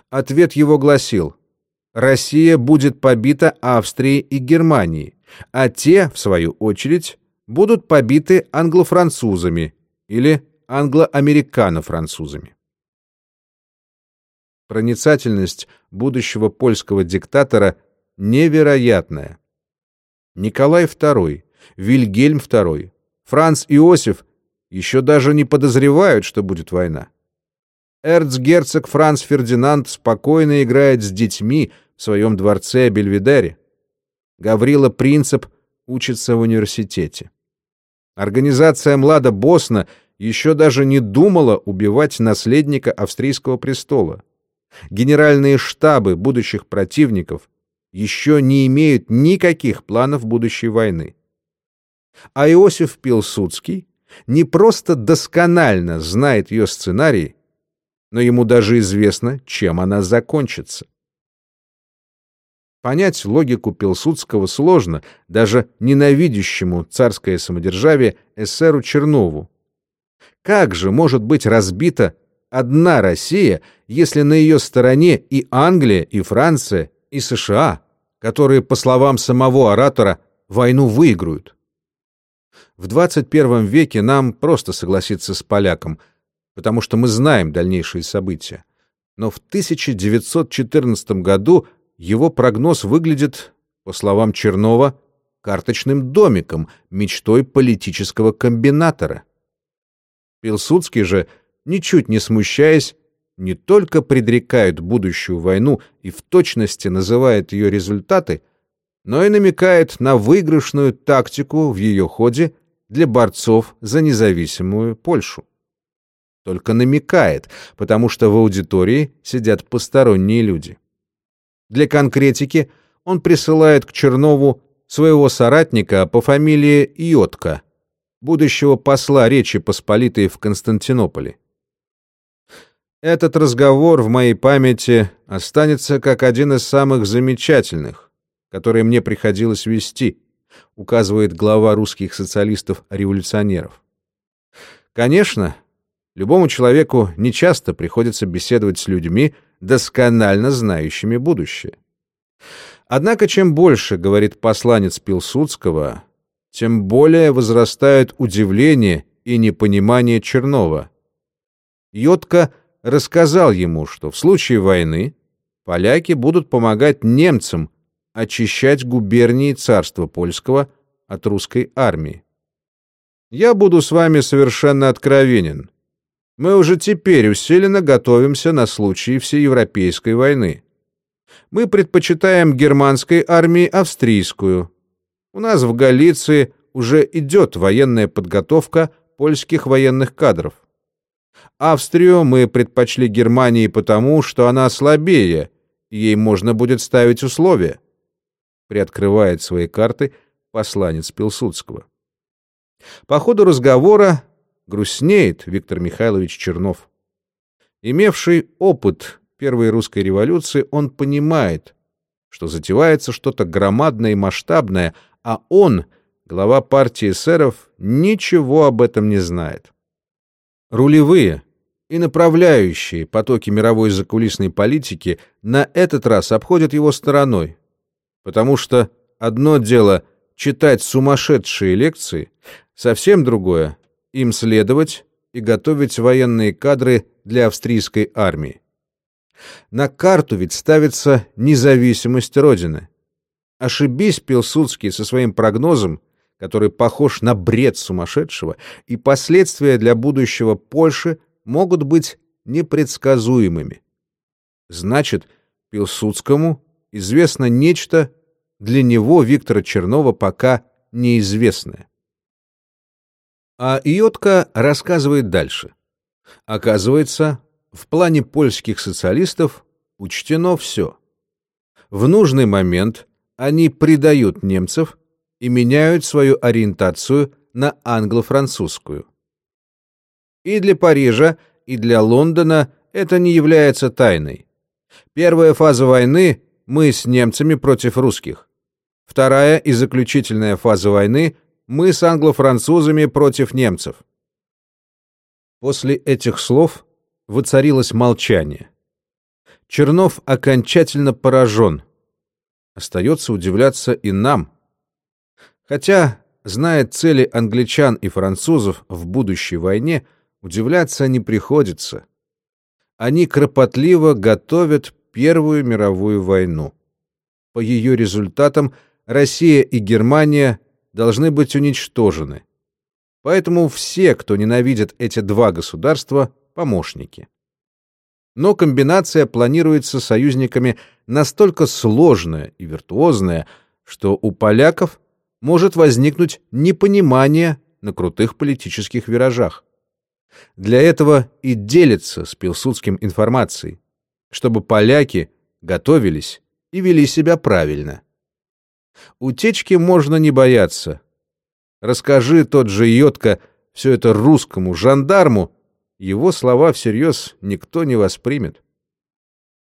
Ответ его гласил, Россия будет побита Австрией и Германией, а те, в свою очередь, будут побиты англо-французами или англо-американо-французами. Проницательность будущего польского диктатора невероятная. Николай II, Вильгельм II, Франц Иосиф еще даже не подозревают, что будет война. Эрцгерцог Франц Фердинанд спокойно играет с детьми в своем дворце Бельведере. Гаврила Принцип учится в университете. Организация Млада Босна еще даже не думала убивать наследника австрийского престола. Генеральные штабы будущих противников еще не имеют никаких планов будущей войны. А Иосиф Пилсудский не просто досконально знает ее сценарий, но ему даже известно, чем она закончится. Понять логику Пилсудского сложно даже ненавидящему царское самодержавие эсеру Чернову. Как же может быть разбита одна Россия, если на ее стороне и Англия, и Франция, и США, которые, по словам самого оратора, войну выиграют? В 21 веке нам просто согласиться с поляком, потому что мы знаем дальнейшие события. Но в 1914 году его прогноз выглядит, по словам Чернова, карточным домиком, мечтой политического комбинатора. Пилсудский же, ничуть не смущаясь, не только предрекает будущую войну и в точности называет ее результаты, но и намекает на выигрышную тактику в ее ходе для борцов за независимую Польшу. Только намекает, потому что в аудитории сидят посторонние люди. Для конкретики он присылает к Чернову своего соратника по фамилии Йотка, будущего посла Речи Посполитой в Константинополе. Этот разговор в моей памяти останется как один из самых замечательных, которые мне приходилось вести, указывает глава русских социалистов-революционеров. Конечно, любому человеку нечасто приходится беседовать с людьми, досконально знающими будущее. Однако чем больше говорит посланец Пилсудского, тем более возрастает удивление и непонимание Чернова. Йотка рассказал ему, что в случае войны поляки будут помогать немцам очищать губернии царства польского от русской армии. Я буду с вами совершенно откровенен. Мы уже теперь усиленно готовимся на случай всеевропейской войны. Мы предпочитаем германской армии австрийскую. У нас в Галиции уже идет военная подготовка польских военных кадров. Австрию мы предпочли Германии потому, что она слабее, ей можно будет ставить условия. Приоткрывает свои карты посланец Пилсудского. По ходу разговора грустнеет Виктор Михайлович Чернов. Имевший опыт Первой русской революции, он понимает, что затевается что-то громадное и масштабное, а он, глава партии эсеров, ничего об этом не знает. Рулевые и направляющие потоки мировой закулисной политики на этот раз обходят его стороной, потому что одно дело читать сумасшедшие лекции, совсем другое — им следовать и готовить военные кадры для австрийской армии. На карту ведь ставится независимость Родины. Ошибись Пилсудский со своим прогнозом, который похож на бред сумасшедшего, и последствия для будущего Польши могут быть непредсказуемыми. Значит, Пилсудскому известно нечто для него, Виктора Чернова, пока неизвестное. А Йотка рассказывает дальше. Оказывается, в плане польских социалистов учтено все. В нужный момент они предают немцев и меняют свою ориентацию на англо-французскую. И для Парижа, и для Лондона это не является тайной. Первая фаза войны — мы с немцами против русских. Вторая и заключительная фаза войны — мы с англо-французами против немцев. После этих слов воцарилось молчание. Чернов окончательно поражен. Остается удивляться и нам. Хотя, зная цели англичан и французов в будущей войне, удивляться не приходится. Они кропотливо готовят Первую мировую войну. По ее результатам Россия и Германия должны быть уничтожены. Поэтому все, кто ненавидит эти два государства, помощники. Но комбинация планируется союзниками настолько сложная и виртуозная, что у поляков может возникнуть непонимание на крутых политических виражах. Для этого и делится с Пилсудским информацией, чтобы поляки готовились и вели себя правильно. Утечки можно не бояться. Расскажи тот же Йотка все это русскому жандарму, его слова всерьез никто не воспримет.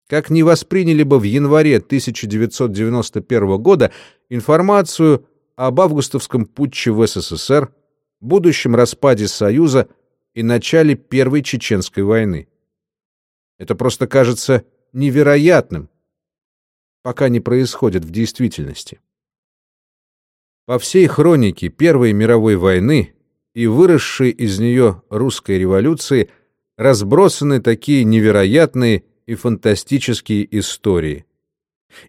Как не восприняли бы в январе 1991 года информацию об августовском путче в СССР, будущем распаде Союза и начале Первой Чеченской войны. Это просто кажется невероятным, пока не происходит в действительности. По всей хронике Первой мировой войны и выросшей из нее русской революции разбросаны такие невероятные и фантастические истории.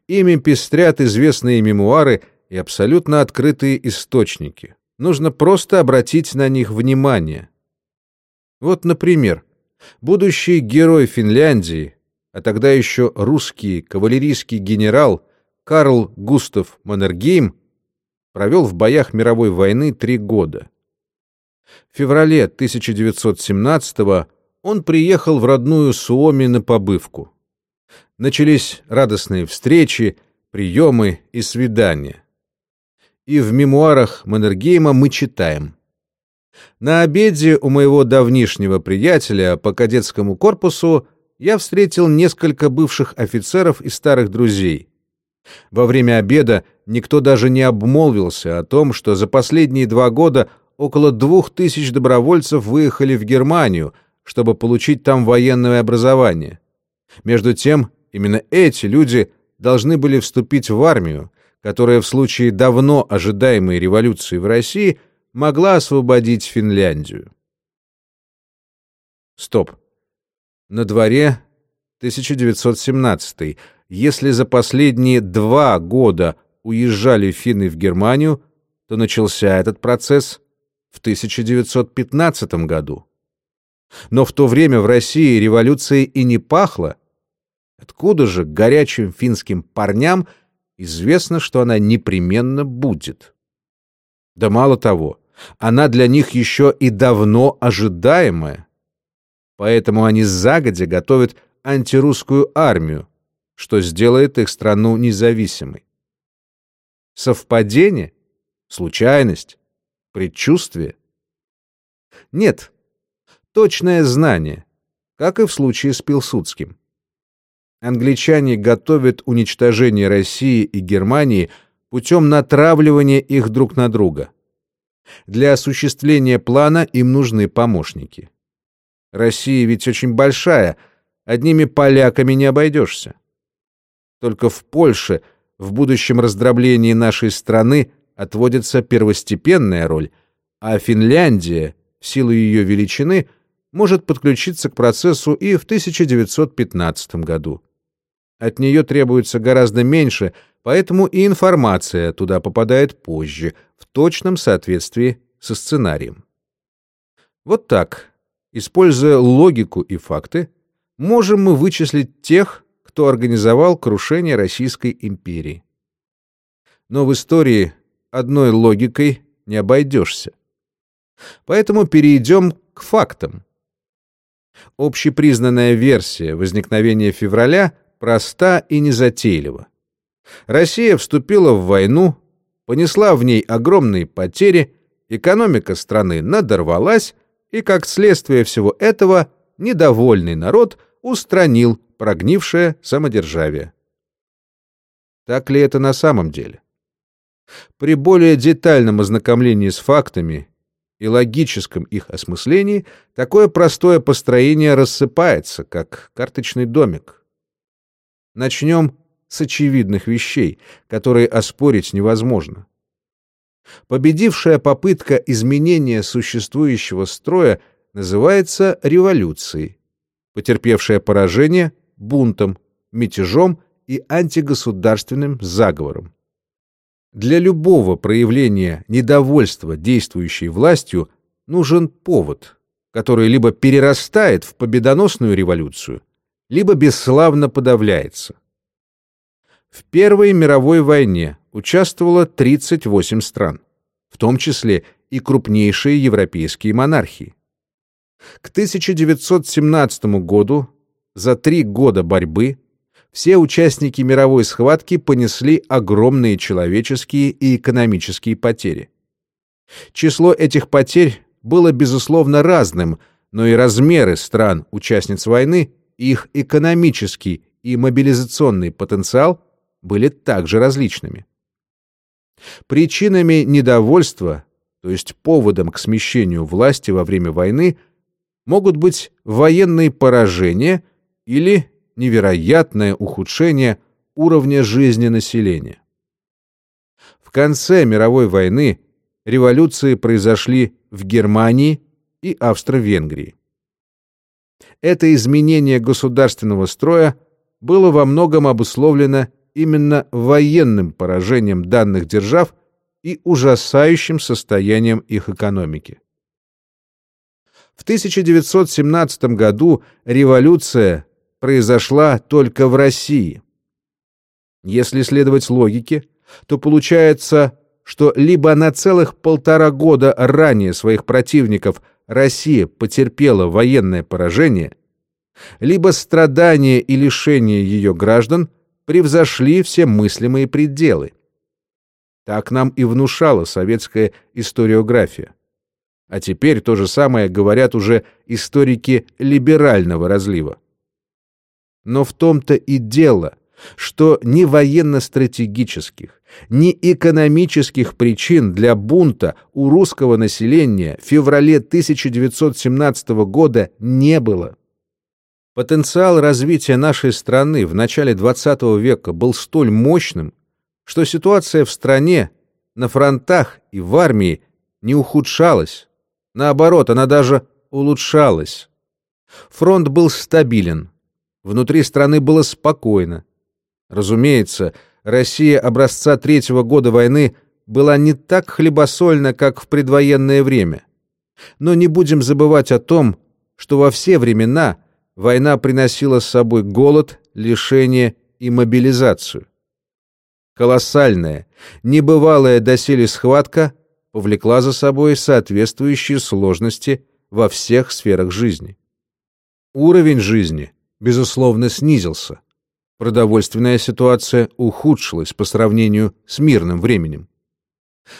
Ими пестрят известные мемуары и абсолютно открытые источники. Нужно просто обратить на них внимание. Вот, например, будущий герой Финляндии, а тогда еще русский кавалерийский генерал Карл Густав Маннергейм провел в боях мировой войны три года. В феврале 1917 он приехал в родную Суоми на побывку. Начались радостные встречи, приемы и свидания. И в мемуарах Маннергейма мы читаем. На обеде у моего давнишнего приятеля по кадетскому корпусу я встретил несколько бывших офицеров и старых друзей. Во время обеда никто даже не обмолвился о том, что за последние два года около двух тысяч добровольцев выехали в Германию, чтобы получить там военное образование. Между тем, именно эти люди должны были вступить в армию, которая в случае давно ожидаемой революции в России – могла освободить Финляндию. Стоп. На дворе 1917. Если за последние два года уезжали финны в Германию, то начался этот процесс в 1915 году. Но в то время в России революции и не пахло. Откуда же горячим финским парням известно, что она непременно будет? Да мало того, она для них еще и давно ожидаемая. Поэтому они загодя готовят антирусскую армию, что сделает их страну независимой. Совпадение? Случайность? Предчувствие? Нет. Точное знание, как и в случае с Пилсудским. Англичане готовят уничтожение России и Германии путем натравливания их друг на друга. Для осуществления плана им нужны помощники. Россия ведь очень большая, одними поляками не обойдешься. Только в Польше в будущем раздроблении нашей страны отводится первостепенная роль, а Финляндия, в силу ее величины, может подключиться к процессу и в 1915 году. От нее требуется гораздо меньше, поэтому и информация туда попадает позже, в точном соответствии со сценарием. Вот так, используя логику и факты, можем мы вычислить тех, кто организовал крушение Российской империи. Но в истории одной логикой не обойдешься. Поэтому перейдем к фактам. Общепризнанная версия возникновения февраля проста и незатейлива. Россия вступила в войну, понесла в ней огромные потери Экономика страны надорвалась, и как следствие всего этого недовольный народ устранил прогнившее самодержавие. Так ли это на самом деле? При более детальном ознакомлении с фактами и логическом их осмыслении такое простое построение рассыпается, как карточный домик. Начнем с очевидных вещей, которые оспорить невозможно. Победившая попытка изменения существующего строя называется революцией, потерпевшая поражение – бунтом, мятежом и антигосударственным заговором. Для любого проявления недовольства действующей властью нужен повод, который либо перерастает в победоносную революцию, либо бесславно подавляется. В Первой мировой войне участвовало 38 стран, в том числе и крупнейшие европейские монархии. К 1917 году, за три года борьбы, все участники мировой схватки понесли огромные человеческие и экономические потери. Число этих потерь было, безусловно, разным, но и размеры стран-участниц войны, их экономический и мобилизационный потенциал были также различными. Причинами недовольства, то есть поводом к смещению власти во время войны, могут быть военные поражения или невероятное ухудшение уровня жизни населения. В конце мировой войны революции произошли в Германии и Австро-Венгрии. Это изменение государственного строя было во многом обусловлено именно военным поражением данных держав и ужасающим состоянием их экономики. В 1917 году революция произошла только в России. Если следовать логике, то получается, что либо на целых полтора года ранее своих противников Россия потерпела военное поражение, либо страдания и лишения ее граждан превзошли все мыслимые пределы. Так нам и внушала советская историография. А теперь то же самое говорят уже историки либерального разлива. Но в том-то и дело, что ни военно-стратегических, ни экономических причин для бунта у русского населения в феврале 1917 года не было. Потенциал развития нашей страны в начале XX века был столь мощным, что ситуация в стране, на фронтах и в армии не ухудшалась. Наоборот, она даже улучшалась. Фронт был стабилен, Внутри страны было спокойно. Разумеется, Россия образца третьего года войны была не так хлебосольна, как в предвоенное время. Но не будем забывать о том, что во все времена война приносила с собой голод, лишение и мобилизацию. Колоссальная, небывалая доселе схватка повлекла за собой соответствующие сложности во всех сферах жизни. Уровень жизни безусловно, снизился. Продовольственная ситуация ухудшилась по сравнению с мирным временем.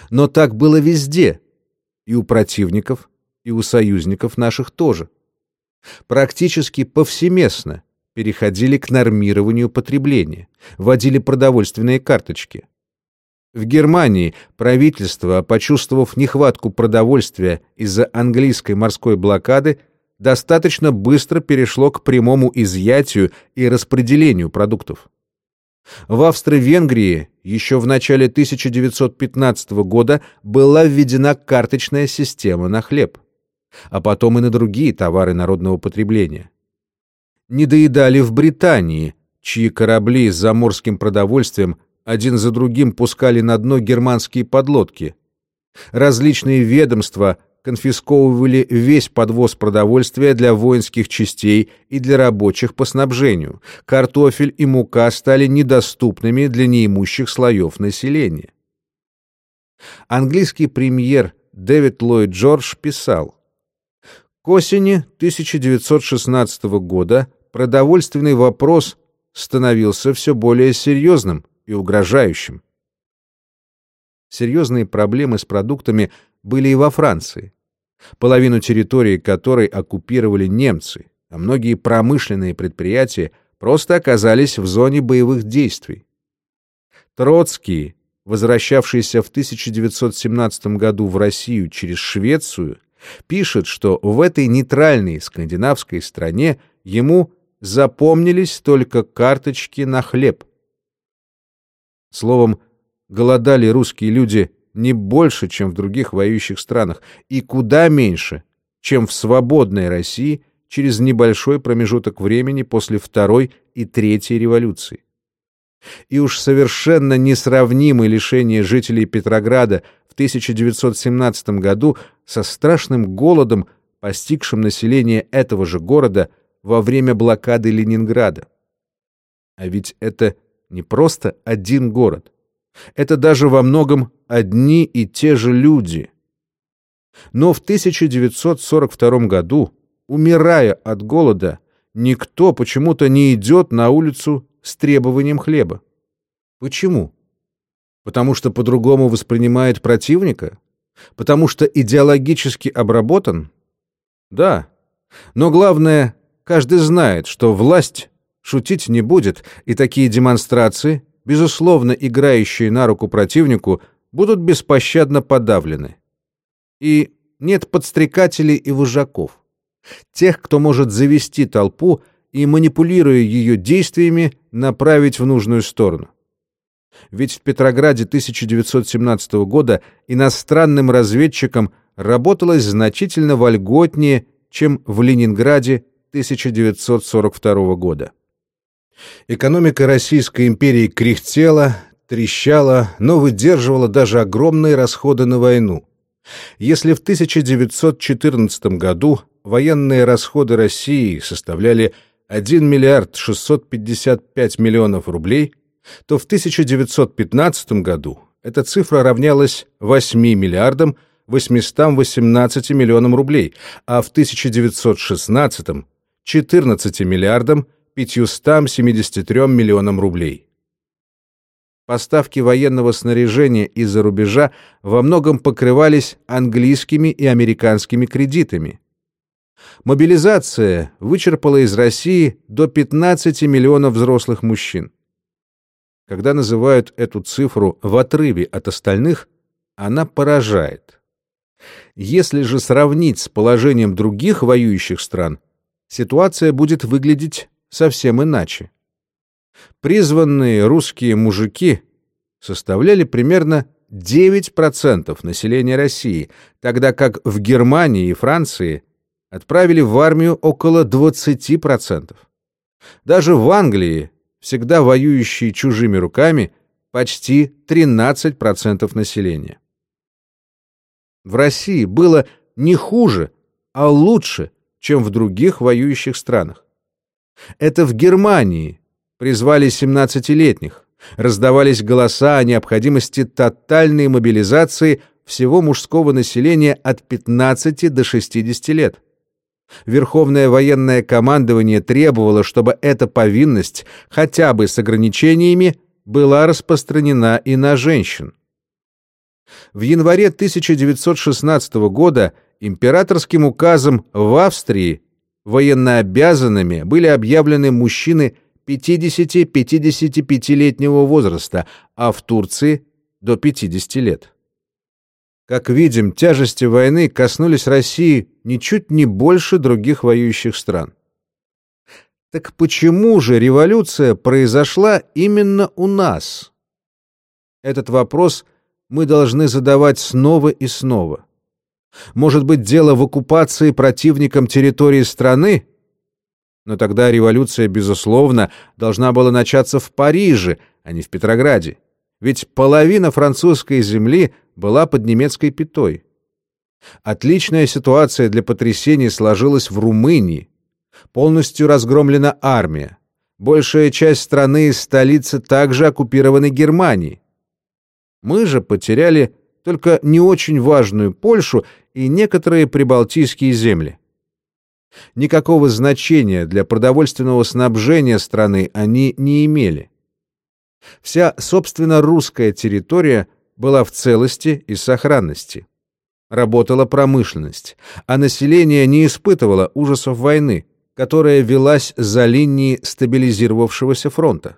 Но так было везде, и у противников, и у союзников наших тоже. Практически повсеместно переходили к нормированию потребления, вводили продовольственные карточки. В Германии правительство, почувствовав нехватку продовольствия из-за английской морской блокады, достаточно быстро перешло к прямому изъятию и распределению продуктов. В Австро-Венгрии еще в начале 1915 года была введена карточная система на хлеб, а потом и на другие товары народного потребления. Не доедали в Британии, чьи корабли с заморским продовольствием один за другим пускали на дно германские подлодки. Различные ведомства конфисковывали весь подвоз продовольствия для воинских частей и для рабочих по снабжению. Картофель и мука стали недоступными для неимущих слоев населения. Английский премьер Дэвид Ллойд Джордж писал, «К осени 1916 года продовольственный вопрос становился все более серьезным и угрожающим. серьезные проблемы с продуктами были и во Франции, половину территории которой оккупировали немцы, а многие промышленные предприятия просто оказались в зоне боевых действий. Троцкий, возвращавшийся в 1917 году в Россию через Швецию, пишет, что в этой нейтральной скандинавской стране ему запомнились только карточки на хлеб. Словом, голодали русские люди не больше, чем в других воюющих странах, и куда меньше, чем в свободной России через небольшой промежуток времени после Второй и Третьей революции. И уж совершенно несравнимы лишения жителей Петрограда в 1917 году со страшным голодом, постигшим население этого же города во время блокады Ленинграда. А ведь это не просто один город. Это даже во многом одни и те же люди. Но в 1942 году, умирая от голода, никто почему-то не идет на улицу с требованием хлеба. Почему? Потому что по-другому воспринимает противника? Потому что идеологически обработан? Да. Но главное, каждый знает, что власть шутить не будет, и такие демонстрации, безусловно играющие на руку противнику, будут беспощадно подавлены. И нет подстрекателей и вожаков. Тех, кто может завести толпу и, манипулируя ее действиями, направить в нужную сторону. Ведь в Петрограде 1917 года иностранным разведчикам работалось значительно вольготнее, чем в Ленинграде 1942 года. Экономика Российской империи кряхтела, трещала, но выдерживала даже огромные расходы на войну. Если в 1914 году военные расходы России составляли 1 миллиард 655 миллионов рублей, то в 1915 году эта цифра равнялась 8 миллиардам 818 миллионам рублей, а в 1916 – 14 миллиардам 573 миллионам рублей. Поставки военного снаряжения из-за рубежа во многом покрывались английскими и американскими кредитами. Мобилизация вычерпала из России до 15 миллионов взрослых мужчин. Когда называют эту цифру в отрыве от остальных, она поражает. Если же сравнить с положением других воюющих стран, ситуация будет выглядеть совсем иначе. Призванные русские мужики составляли примерно 9% населения России, тогда как в Германии и Франции отправили в армию около 20%. Даже в Англии всегда воюющие чужими руками, почти 13% населения. В России было не хуже, а лучше, чем в других воюющих странах. Это в Германии призвали 17-летних, раздавались голоса о необходимости тотальной мобилизации всего мужского населения от 15 до 60 лет. Верховное военное командование требовало, чтобы эта повинность, хотя бы с ограничениями, была распространена и на женщин. В январе 1916 года императорским указом в Австрии военнообязанными были объявлены мужчины 50-55-летнего возраста, а в Турции – до 50 лет. Как видим, тяжести войны коснулись России ничуть не больше других воюющих стран. Так почему же революция произошла именно у нас? Этот вопрос мы должны задавать снова и снова. Может быть, дело в оккупации противником территории страны? Но тогда революция, безусловно, должна была начаться в Париже, а не в Петрограде. Ведь половина французской земли была под немецкой пятой. Отличная ситуация для потрясений сложилась в Румынии. Полностью разгромлена армия. Большая часть страны и столицы также оккупированы Германией. Мы же потеряли только не очень важную Польшу и некоторые прибалтийские земли. Никакого значения для продовольственного снабжения страны они не имели. Вся, собственно, русская территория была в целости и сохранности. Работала промышленность, а население не испытывало ужасов войны, которая велась за линией стабилизировавшегося фронта.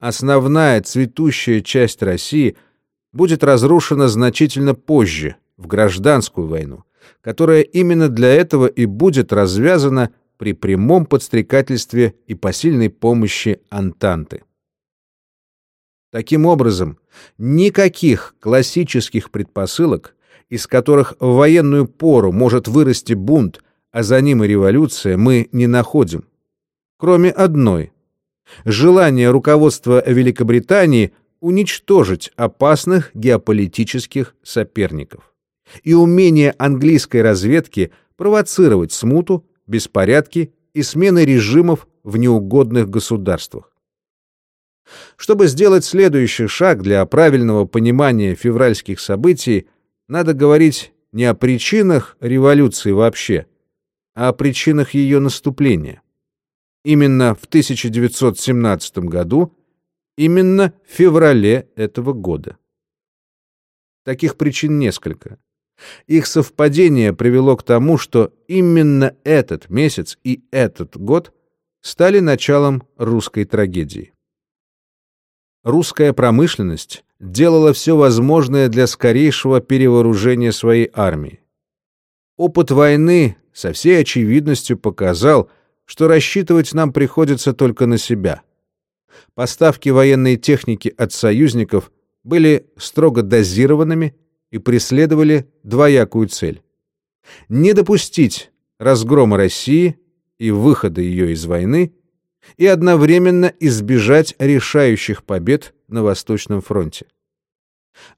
Основная цветущая часть России будет разрушена значительно позже, в гражданскую войну, которая именно для этого и будет развязана при прямом подстрекательстве и посильной помощи Антанты. Таким образом, никаких классических предпосылок, из которых в военную пору может вырасти бунт, а за ним и революция, мы не находим. Кроме одной – желания руководства Великобритании уничтожить опасных геополитических соперников и умение английской разведки провоцировать смуту, беспорядки и смены режимов в неугодных государствах. Чтобы сделать следующий шаг для правильного понимания февральских событий, надо говорить не о причинах революции вообще, а о причинах ее наступления. Именно в 1917 году, именно в феврале этого года. Таких причин несколько. Их совпадение привело к тому, что именно этот месяц и этот год стали началом русской трагедии. Русская промышленность делала все возможное для скорейшего перевооружения своей армии. Опыт войны со всей очевидностью показал, что рассчитывать нам приходится только на себя. Поставки военной техники от союзников были строго дозированными и преследовали двоякую цель. Не допустить разгрома России и выхода ее из войны, и одновременно избежать решающих побед на Восточном фронте.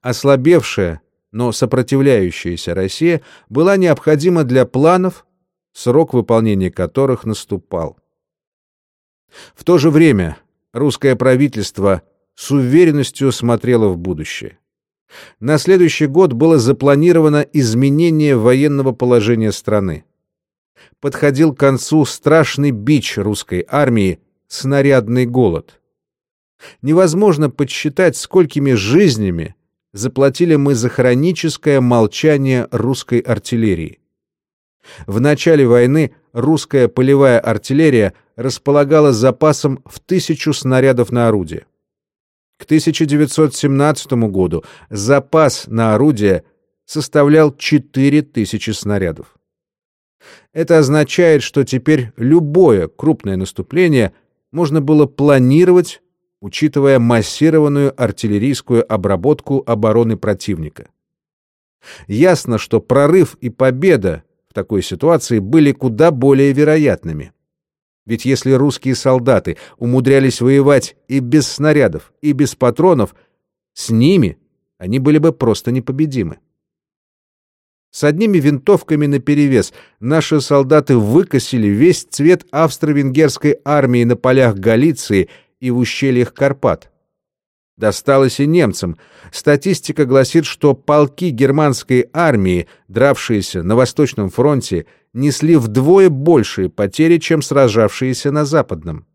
Ослабевшая, но сопротивляющаяся Россия была необходима для планов, срок выполнения которых наступал. В то же время русское правительство с уверенностью смотрело в будущее. На следующий год было запланировано изменение военного положения страны. Подходил к концу страшный бич русской армии — снарядный голод. Невозможно подсчитать, сколькими жизнями заплатили мы за хроническое молчание русской артиллерии. В начале войны русская полевая артиллерия располагала запасом в тысячу снарядов на орудие. К 1917 году запас на орудие составлял 4000 снарядов. Это означает, что теперь любое крупное наступление можно было планировать, учитывая массированную артиллерийскую обработку обороны противника. Ясно, что прорыв и победа в такой ситуации были куда более вероятными. Ведь если русские солдаты умудрялись воевать и без снарядов, и без патронов, с ними они были бы просто непобедимы. С одними винтовками наперевес наши солдаты выкосили весь цвет австро-венгерской армии на полях Галиции и в ущельях Карпат. Досталось и немцам. Статистика гласит, что полки германской армии, дравшиеся на Восточном фронте, несли вдвое большие потери, чем сражавшиеся на Западном.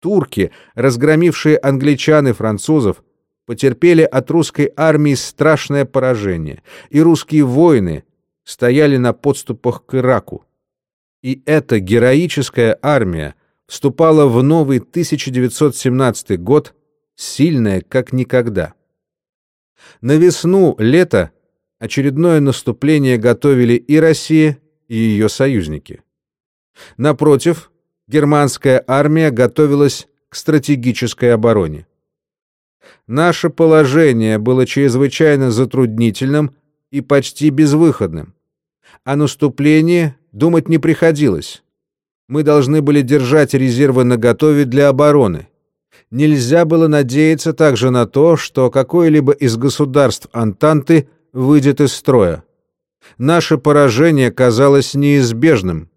Турки, разгромившие англичан и французов, потерпели от русской армии страшное поражение, и русские воины стояли на подступах к Ираку. И эта героическая армия вступала в новый 1917 год сильная как никогда. На весну, лето очередное наступление готовили и Россия, и ее союзники. Напротив, германская армия готовилась к стратегической обороне. Наше положение было чрезвычайно затруднительным и почти безвыходным. О наступлении думать не приходилось. Мы должны были держать резервы наготове для обороны. Нельзя было надеяться также на то, что какое-либо из государств Антанты выйдет из строя. Наше поражение казалось неизбежным,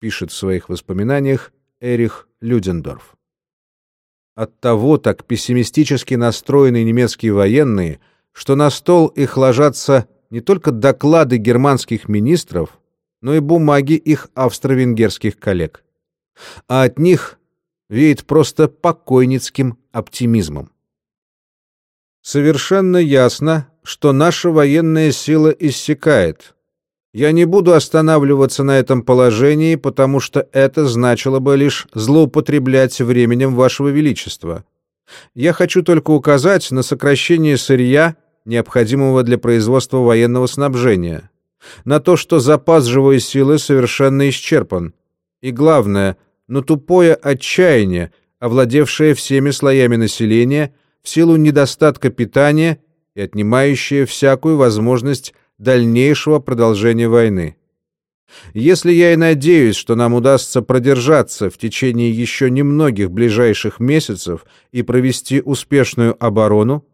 пишет в своих воспоминаниях Эрих Людендорф. Оттого так пессимистически настроены немецкие военные, что на стол их ложатся не только доклады германских министров, но и бумаги их австро-венгерских коллег. А от них веет просто покойницким оптимизмом. Совершенно ясно, что наша военная сила иссякает. Я не буду останавливаться на этом положении, потому что это значило бы лишь злоупотреблять временем Вашего Величества. Я хочу только указать на сокращение сырья, необходимого для производства военного снабжения, на то, что запас живой силы совершенно исчерпан, и главное, на тупое отчаяние, овладевшее всеми слоями населения в силу недостатка питания и отнимающее всякую возможность дальнейшего продолжения войны. Если я и надеюсь, что нам удастся продержаться в течение еще немногих ближайших месяцев и провести успешную оборону,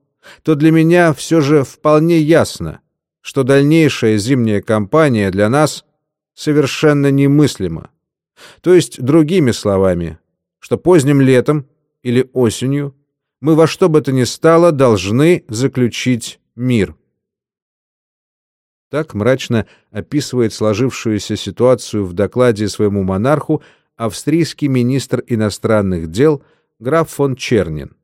то для меня все же вполне ясно, что дальнейшая зимняя кампания для нас совершенно немыслима. То есть, другими словами, что поздним летом или осенью мы во что бы то ни стало должны заключить мир. Так мрачно описывает сложившуюся ситуацию в докладе своему монарху австрийский министр иностранных дел граф фон Чернин.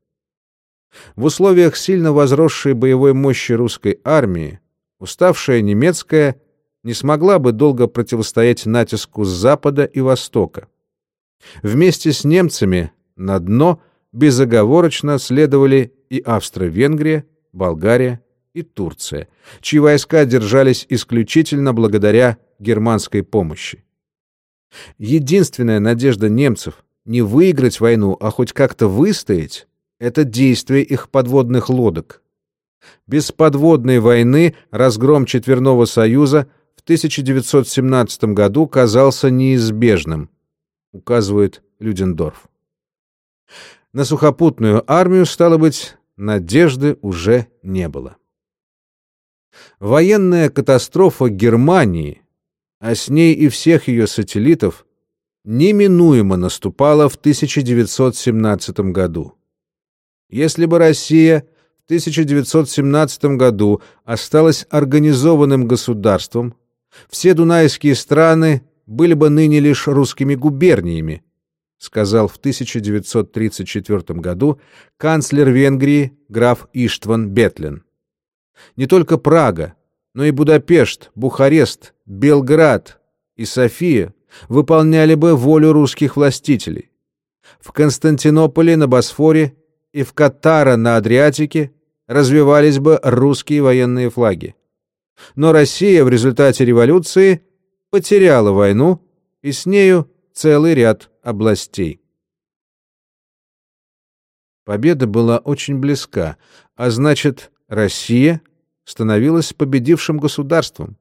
В условиях сильно возросшей боевой мощи русской армии уставшая немецкая не смогла бы долго противостоять натиску с запада и востока. Вместе с немцами на дно безоговорочно следовали и Австро-Венгрия, Болгария и Турция, чьи войска держались исключительно благодаря германской помощи. Единственная надежда немцев не выиграть войну, а хоть как-то выстоять, это действие их подводных лодок. Без подводной войны разгром Четверного Союза в 1917 году казался неизбежным, указывает Людендорф. На сухопутную армию, стало быть, надежды уже не было. Военная катастрофа Германии, а с ней и всех ее сателлитов, неминуемо наступала в 1917 году. Если бы Россия в 1917 году осталась организованным государством, все дунайские страны были бы ныне лишь русскими губерниями, сказал в 1934 году канцлер Венгрии граф Иштван Бетлин. Не только Прага, но и Будапешт, Бухарест, Белград и София выполняли бы волю русских властителей. В Константинополе на Босфоре и в Катара на Адриатике развивались бы русские военные флаги. Но Россия в результате революции потеряла войну и с нею целый ряд областей. Победа была очень близка, а значит, Россия становилась победившим государством.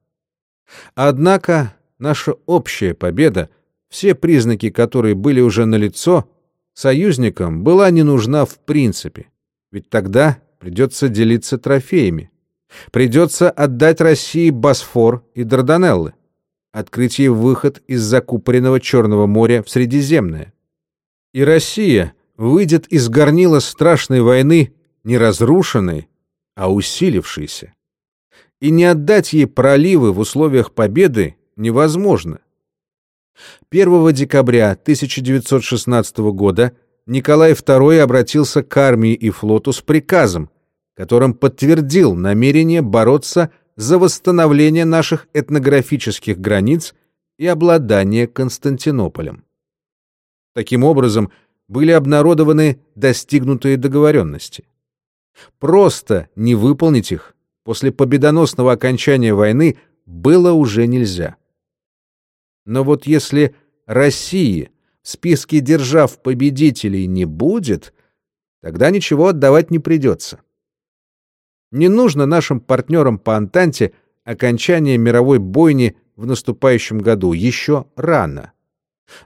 Однако наша общая победа, все признаки которой были уже налицо, союзникам была не нужна в принципе, ведь тогда придется делиться трофеями. Придется отдать России Босфор и Дарданеллы, открыть ей выход из закупоренного Черного моря в Средиземное. И Россия выйдет из горнила страшной войны не разрушенной, а усилившейся. И не отдать ей проливы в условиях победы невозможно. 1 декабря 1916 года Николай II обратился к армии и флоту с приказом, которым подтвердил намерение бороться за восстановление наших этнографических границ и обладание Константинополем. Таким образом, были обнародованы достигнутые договоренности. Просто не выполнить их после победоносного окончания войны было уже нельзя. Но вот если России в списке держав-победителей не будет, тогда ничего отдавать не придется. Не нужно нашим партнерам по Антанте окончание мировой бойни в наступающем году, еще рано.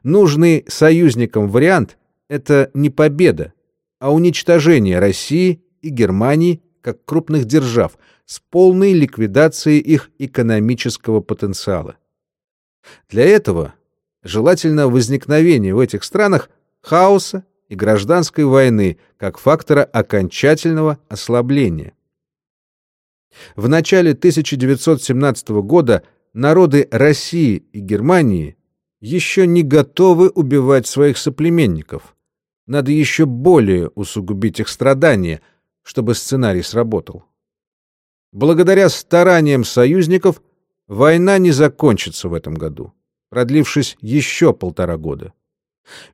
Нужный союзникам вариант — это не победа, а уничтожение России и Германии как крупных держав с полной ликвидацией их экономического потенциала. Для этого желательно возникновение в этих странах хаоса и гражданской войны как фактора окончательного ослабления. В начале 1917 года народы России и Германии еще не готовы убивать своих соплеменников. Надо еще более усугубить их страдания, чтобы сценарий сработал. Благодаря стараниям союзников война не закончится в этом году, продлившись еще полтора года.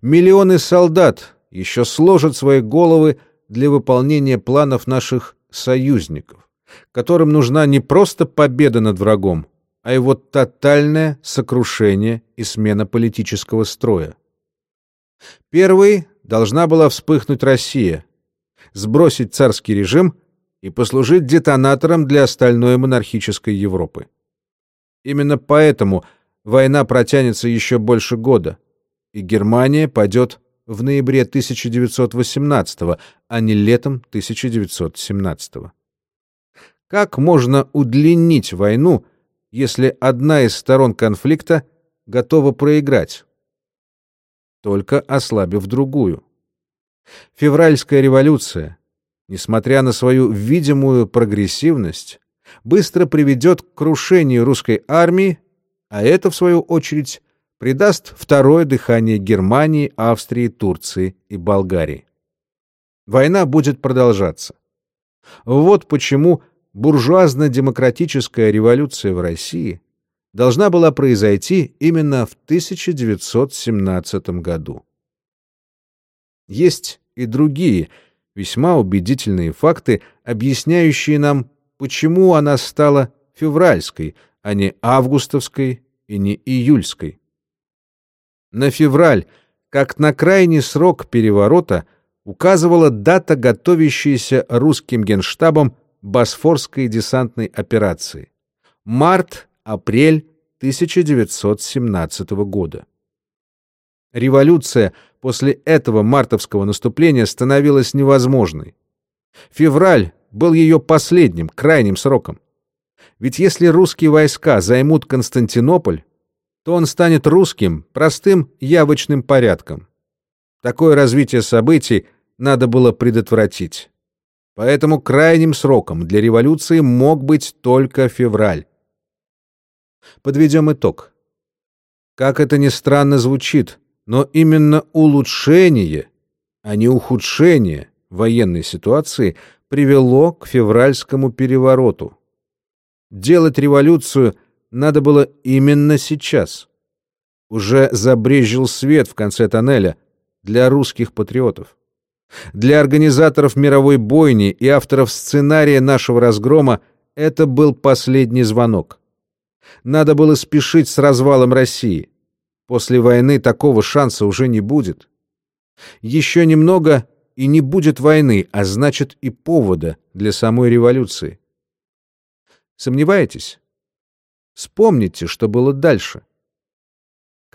Миллионы солдат еще сложат свои головы для выполнения планов наших союзников, которым нужна не просто победа над врагом, а его тотальное сокрушение и смена политического строя. Первой должна была вспыхнуть Россия, сбросить царский режим и послужить детонатором для остальной монархической Европы. Именно поэтому война протянется еще больше года, и Германия пойдет в ноябре 1918, а не летом 1917. Как можно удлинить войну, если одна из сторон конфликта готова проиграть? Только ослабив другую. Февральская революция, несмотря на свою видимую прогрессивность, быстро приведет к крушению русской армии, а это, в свою очередь, придаст второе дыхание Германии, Австрии, Турции и Болгарии. Война будет продолжаться. Вот почему буржуазно-демократическая революция в России должна была произойти именно в 1917 году. Есть и другие весьма убедительные факты, объясняющие нам, почему она стала февральской, а не августовской и не июльской. На февраль, как на крайний срок переворота, указывала дата готовящейся русским генштабом Босфорской десантной операции. Март-апрель 1917 года. Революция после этого мартовского наступления становилась невозможной. Февраль был ее последним, крайним сроком. Ведь если русские войска займут Константинополь, то он станет русским, простым, явочным порядком. Такое развитие событий надо было предотвратить. Поэтому крайним сроком для революции мог быть только февраль. Подведем итог. Как это ни странно звучит, но именно улучшение, а не ухудшение военной ситуации привело к февральскому перевороту. Делать революцию надо было именно сейчас. Уже забрезжил свет в конце тоннеля для русских патриотов. Для организаторов мировой бойни и авторов сценария нашего разгрома это был последний звонок. Надо было спешить с развалом России. После войны такого шанса уже не будет. Еще немного и не будет войны, а значит и повода для самой революции. Сомневаетесь? Вспомните, что было дальше.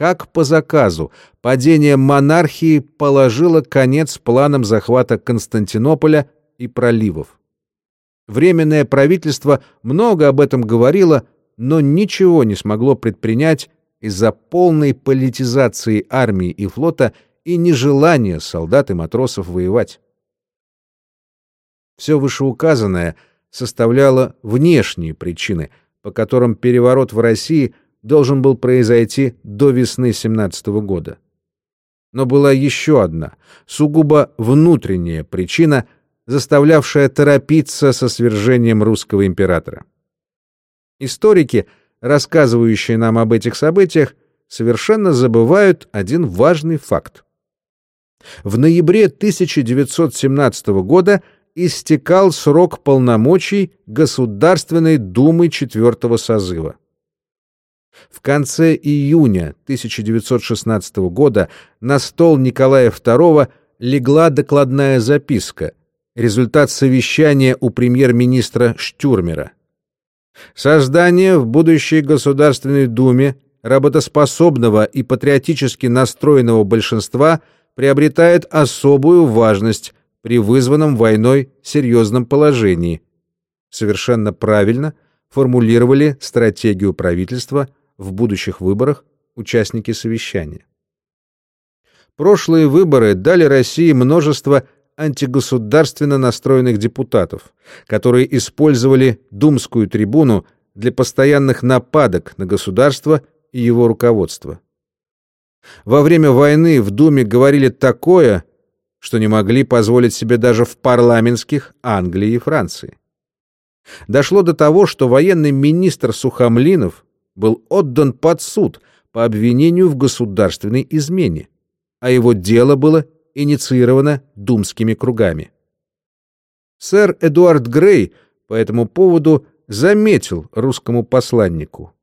Как по заказу, падение монархии положило конец планам захвата Константинополя и проливов. Временное правительство много об этом говорило, но ничего не смогло предпринять из-за полной политизации армии и флота и нежелания солдат и матросов воевать. Все вышеуказанное составляло внешние причины, по которым переворот в России должен был произойти до весны 17 года. Но была еще одна, сугубо внутренняя причина, заставлявшая торопиться со свержением русского императора. Историки — рассказывающие нам об этих событиях, совершенно забывают один важный факт. В ноябре 1917 года истекал срок полномочий Государственной Думы четвертого созыва. В конце июня 1916 года на стол Николая II легла докладная записка, результат совещания у премьер-министра Штюрмера. Создание в будущей Государственной Думе работоспособного и патриотически настроенного большинства приобретает особую важность при вызванном войной серьезном положении. Совершенно правильно формулировали стратегию правительства в будущих выборах участники совещания. Прошлые выборы дали России множество антигосударственно настроенных депутатов, которые использовали думскую трибуну для постоянных нападок на государство и его руководство. Во время войны в Думе говорили такое, что не могли позволить себе даже в парламентских Англии и Франции. Дошло до того, что военный министр Сухомлинов был отдан под суд по обвинению в государственной измене, а его дело было инициировано думскими кругами. Сэр Эдуард Грей по этому поводу заметил русскому посланнику.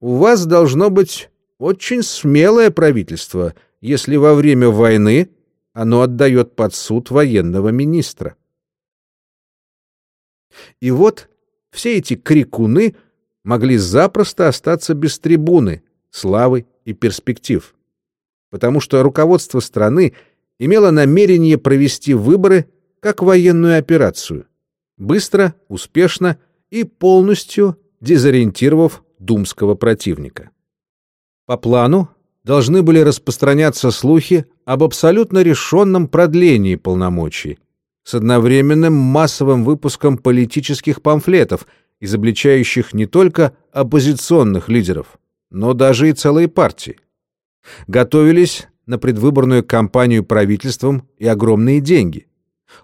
«У вас должно быть очень смелое правительство, если во время войны оно отдает под суд военного министра». И вот все эти крикуны могли запросто остаться без трибуны, славы и перспектив, потому что руководство страны имело намерение провести выборы как военную операцию, быстро, успешно и полностью дезориентировав думского противника. По плану должны были распространяться слухи об абсолютно решенном продлении полномочий с одновременным массовым выпуском политических памфлетов, изобличающих не только оппозиционных лидеров, но даже и целые партии. Готовились на предвыборную кампанию правительством и огромные деньги.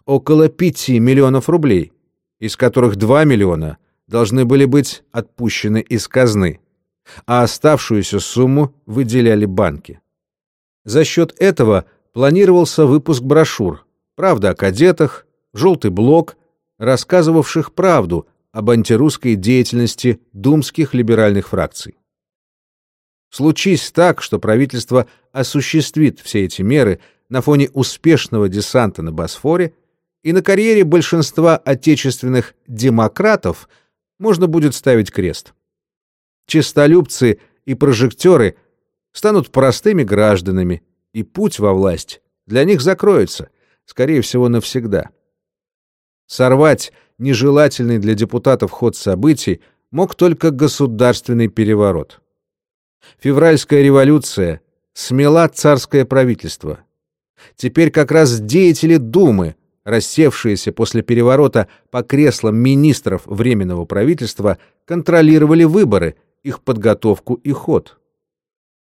Около 5 миллионов рублей, из которых 2 миллиона должны были быть отпущены из казны, а оставшуюся сумму выделяли банки. За счет этого планировался выпуск брошюр «Правда о кадетах», «Желтый блок», рассказывавших правду об антирусской деятельности думских либеральных фракций. Случись так, что правительство осуществит все эти меры на фоне успешного десанта на Босфоре, и на карьере большинства отечественных демократов можно будет ставить крест. Чистолюбцы и прожектеры станут простыми гражданами, и путь во власть для них закроется – скорее всего, навсегда. Сорвать нежелательный для депутатов ход событий мог только государственный переворот. Февральская революция смела царское правительство. Теперь как раз деятели Думы, рассевшиеся после переворота по креслам министров Временного правительства, контролировали выборы, их подготовку и ход.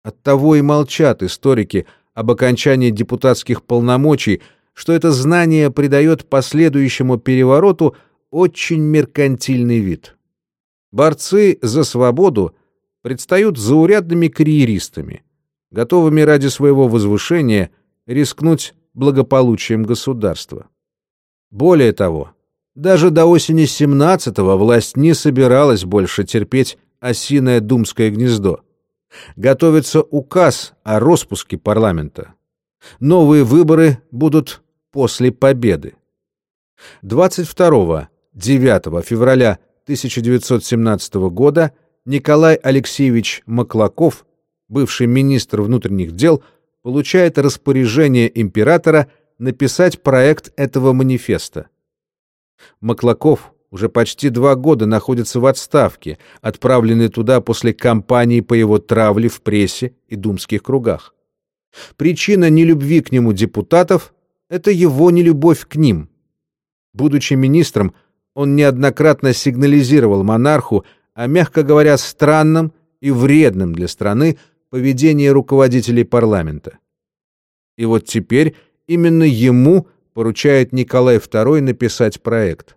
Оттого и молчат историки об окончании депутатских полномочий, что это знание придает последующему перевороту очень меркантильный вид. Борцы за свободу предстают заурядными карьеристами, готовыми ради своего возвышения рискнуть благополучием государства. Более того, даже до осени 17-го власть не собиралась больше терпеть осиное думское гнездо. Готовится указ о распуске парламента. Новые выборы будут после победы. 22-9 февраля 1917 года Николай Алексеевич Маклаков, бывший министр внутренних дел, получает распоряжение императора написать проект этого манифеста. Маклаков уже почти два года находится в отставке, отправленный туда после кампании по его травле в прессе и думских кругах. Причина нелюбви к нему депутатов — это его нелюбовь к ним. Будучи министром, он неоднократно сигнализировал монарху о, мягко говоря, странном и вредном для страны поведении руководителей парламента. И вот теперь именно ему поручает Николай II написать проект.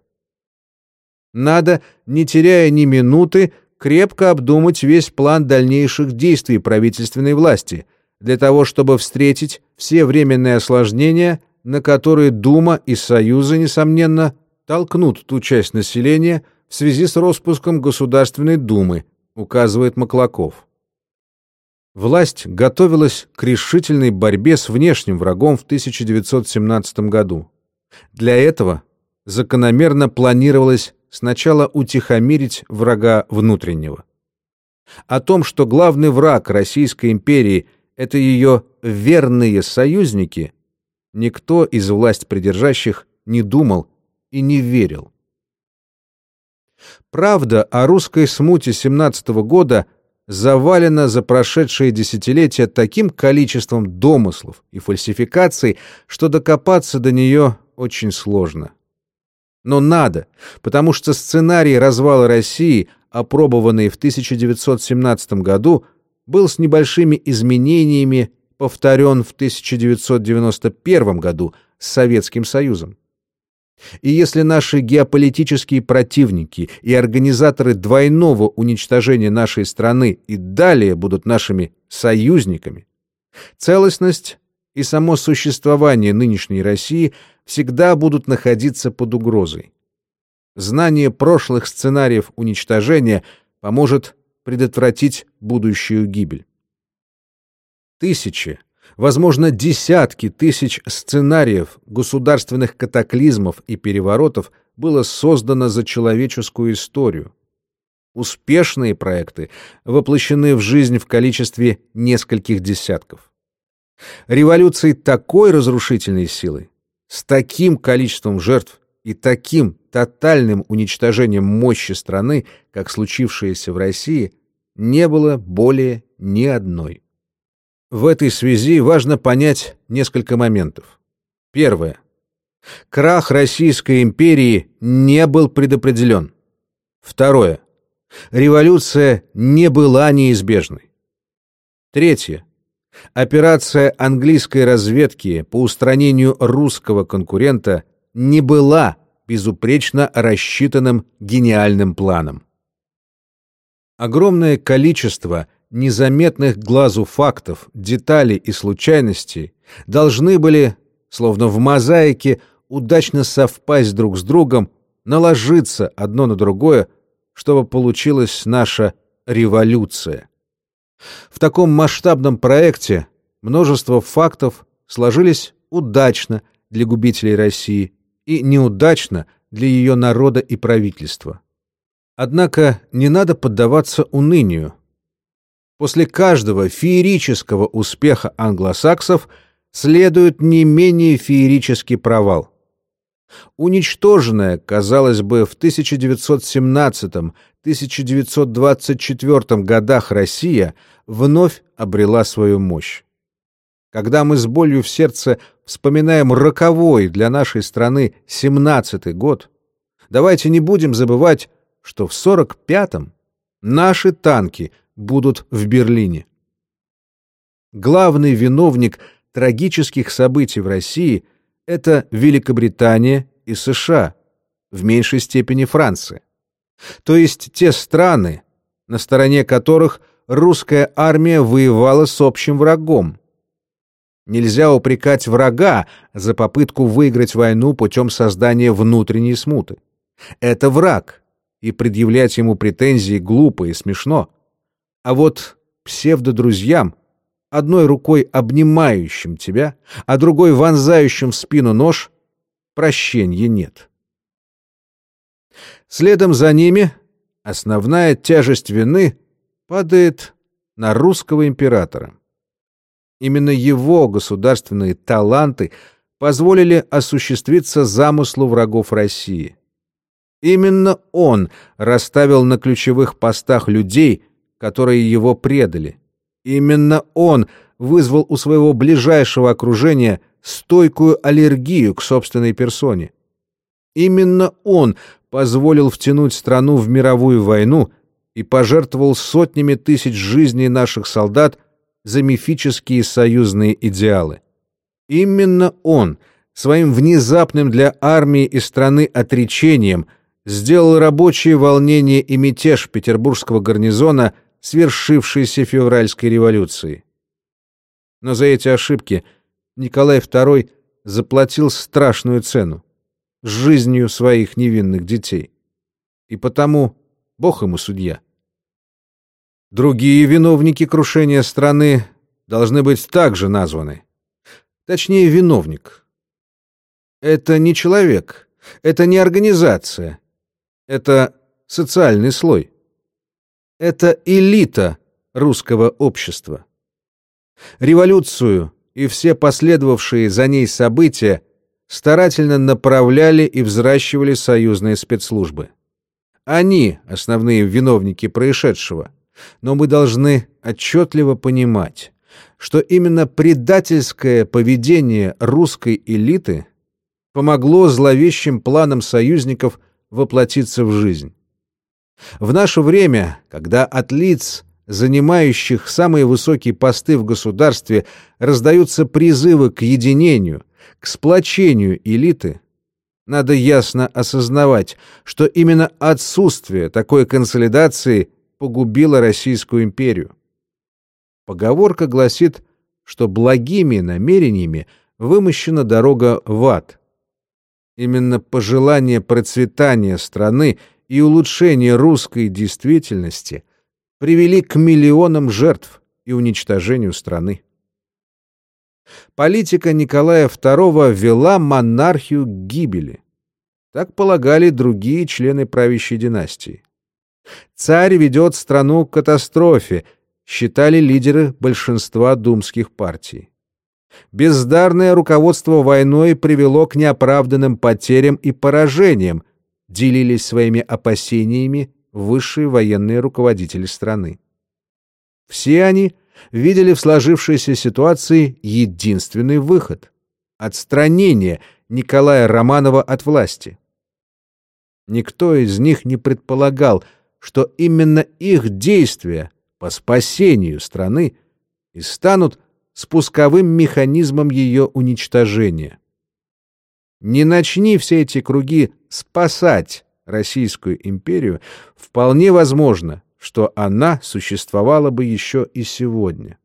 Надо, не теряя ни минуты, крепко обдумать весь план дальнейших действий правительственной власти — для того, чтобы встретить все временные осложнения, на которые Дума и Союзы, несомненно, толкнут ту часть населения в связи с распуском Государственной Думы, указывает Маклаков. Власть готовилась к решительной борьбе с внешним врагом в 1917 году. Для этого закономерно планировалось сначала утихомирить врага внутреннего. О том, что главный враг Российской империи это ее верные союзники, никто из власть придержащих не думал и не верил. Правда о русской смуте 17 -го года завалена за прошедшие десятилетия таким количеством домыслов и фальсификаций, что докопаться до нее очень сложно. Но надо, потому что сценарий развала России, опробованный в 1917 году, был с небольшими изменениями повторен в 1991 году с Советским Союзом. И если наши геополитические противники и организаторы двойного уничтожения нашей страны и далее будут нашими союзниками, целостность и само существование нынешней России всегда будут находиться под угрозой. Знание прошлых сценариев уничтожения поможет предотвратить будущую гибель. Тысячи, возможно, десятки тысяч сценариев государственных катаклизмов и переворотов было создано за человеческую историю. Успешные проекты воплощены в жизнь в количестве нескольких десятков. Революции такой разрушительной силы, с таким количеством жертв и таким тотальным уничтожением мощи страны, как случившееся в России, не было более ни одной. В этой связи важно понять несколько моментов. Первое. Крах Российской империи не был предопределен. Второе. Революция не была неизбежной. Третье. Операция английской разведки по устранению русского конкурента не была безупречно рассчитанным гениальным планом. Огромное количество незаметных глазу фактов, деталей и случайностей должны были, словно в мозаике, удачно совпасть друг с другом, наложиться одно на другое, чтобы получилась наша революция. В таком масштабном проекте множество фактов сложились удачно для губителей России и неудачно для ее народа и правительства. Однако не надо поддаваться унынию. После каждого феерического успеха англосаксов следует не менее феерический провал. Уничтоженная, казалось бы, в 1917-1924 годах Россия вновь обрела свою мощь. Когда мы с болью в сердце вспоминаем роковой для нашей страны 17-й год, давайте не будем забывать, что в 45-м наши танки будут в Берлине. Главный виновник трагических событий в России — это Великобритания и США, в меньшей степени Франция. То есть те страны, на стороне которых русская армия воевала с общим врагом. Нельзя упрекать врага за попытку выиграть войну путем создания внутренней смуты. Это враг, и предъявлять ему претензии глупо и смешно. А вот псевдодрузьям, одной рукой обнимающим тебя, а другой вонзающим в спину нож, прощения нет. Следом за ними основная тяжесть вины падает на русского императора. Именно его государственные таланты позволили осуществиться замыслу врагов России. Именно он расставил на ключевых постах людей, которые его предали. Именно он вызвал у своего ближайшего окружения стойкую аллергию к собственной персоне. Именно он позволил втянуть страну в мировую войну и пожертвовал сотнями тысяч жизней наших солдат за мифические союзные идеалы. Именно он своим внезапным для армии и страны отречением сделал рабочие волнения и мятеж петербургского гарнизона свершившейся февральской революции. Но за эти ошибки Николай II заплатил страшную цену — жизнью своих невинных детей. И потому Бог ему судья. Другие виновники крушения страны должны быть также названы. Точнее, виновник. Это не человек, это не организация, это социальный слой. Это элита русского общества. Революцию и все последовавшие за ней события старательно направляли и взращивали союзные спецслужбы. Они — основные виновники происшедшего — но мы должны отчетливо понимать, что именно предательское поведение русской элиты помогло зловещим планам союзников воплотиться в жизнь. В наше время, когда от лиц, занимающих самые высокие посты в государстве, раздаются призывы к единению, к сплочению элиты, надо ясно осознавать, что именно отсутствие такой консолидации погубило Российскую империю. Поговорка гласит, что благими намерениями вымощена дорога в ад. Именно пожелание процветания страны и улучшения русской действительности привели к миллионам жертв и уничтожению страны. Политика Николая II вела монархию к гибели. Так полагали другие члены правящей династии. Царь ведет страну к катастрофе, считали лидеры большинства думских партий. Бездарное руководство войной привело к неоправданным потерям и поражениям, делились своими опасениями высшие военные руководители страны. Все они видели в сложившейся ситуации единственный выход — отстранение Николая Романова от власти. Никто из них не предполагал, что именно их действия по спасению страны и станут спусковым механизмом ее уничтожения. Не начни все эти круги спасать Российскую империю, вполне возможно, что она существовала бы еще и сегодня.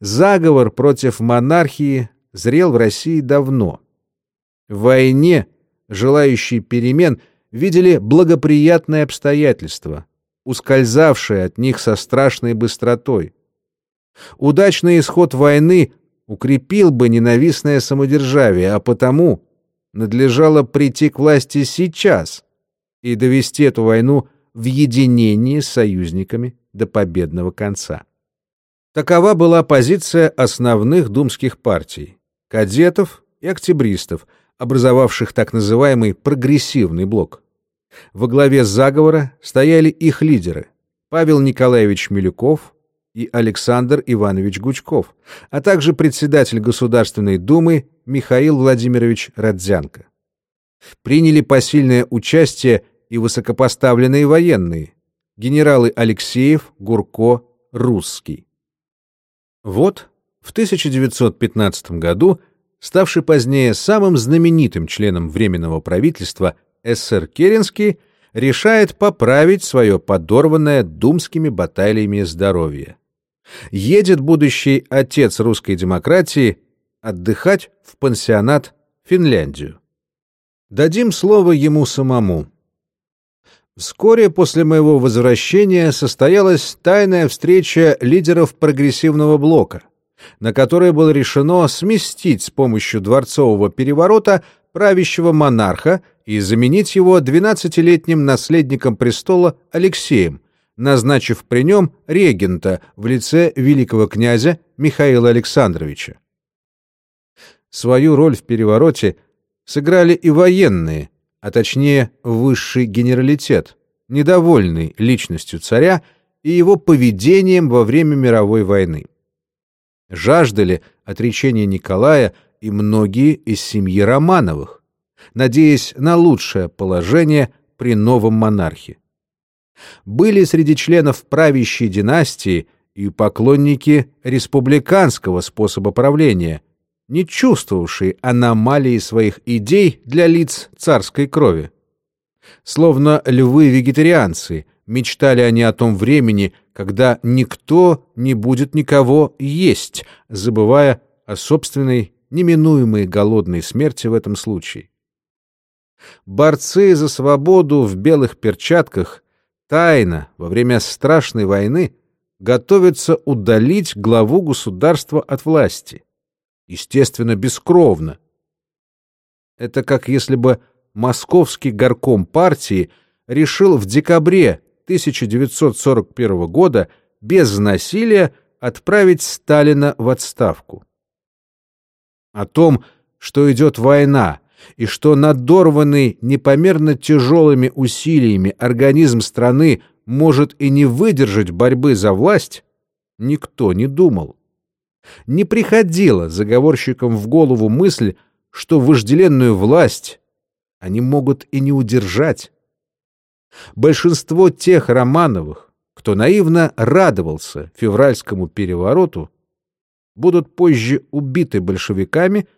Заговор против монархии зрел в России давно. В войне желающие перемен видели благоприятные обстоятельства, ускользавшие от них со страшной быстротой. Удачный исход войны укрепил бы ненавистное самодержавие, а потому надлежало прийти к власти сейчас и довести эту войну в единении с союзниками до победного конца. Такова была позиция основных думских партий — кадетов и октябристов, образовавших так называемый прогрессивный блок. Во главе заговора стояли их лидеры — Павел Николаевич Милюков и Александр Иванович Гучков, а также председатель Государственной Думы Михаил Владимирович Родзянко. Приняли посильное участие и высокопоставленные военные — генералы Алексеев, Гурко, Русский. Вот в 1915 году, ставший позднее самым знаменитым членом Временного правительства, СССР Керенский решает поправить свое подорванное думскими баталиями здоровье. Едет будущий отец русской демократии отдыхать в пансионат Финляндию. Дадим слово ему самому. Вскоре после моего возвращения состоялась тайная встреча лидеров прогрессивного блока, на которой было решено сместить с помощью дворцового переворота правящего монарха и заменить его 12-летним наследником престола Алексеем, назначив при нем регента в лице великого князя Михаила Александровича. Свою роль в перевороте сыграли и военные, а точнее высший генералитет, недовольный личностью царя и его поведением во время мировой войны. Жаждали отречения Николая и многие из семьи Романовых, надеясь на лучшее положение при новом монархе. Были среди членов правящей династии и поклонники республиканского способа правления – не чувствовавший аномалии своих идей для лиц царской крови. Словно львы-вегетарианцы, мечтали они о том времени, когда никто не будет никого есть, забывая о собственной неминуемой голодной смерти в этом случае. Борцы за свободу в белых перчатках тайно во время страшной войны готовятся удалить главу государства от власти естественно, бескровно. Это как если бы московский горком партии решил в декабре 1941 года без насилия отправить Сталина в отставку. О том, что идет война, и что надорванный непомерно тяжелыми усилиями организм страны может и не выдержать борьбы за власть, никто не думал. Не приходила заговорщикам в голову мысль, что вожделенную власть они могут и не удержать. Большинство тех Романовых, кто наивно радовался февральскому перевороту, будут позже убиты большевиками,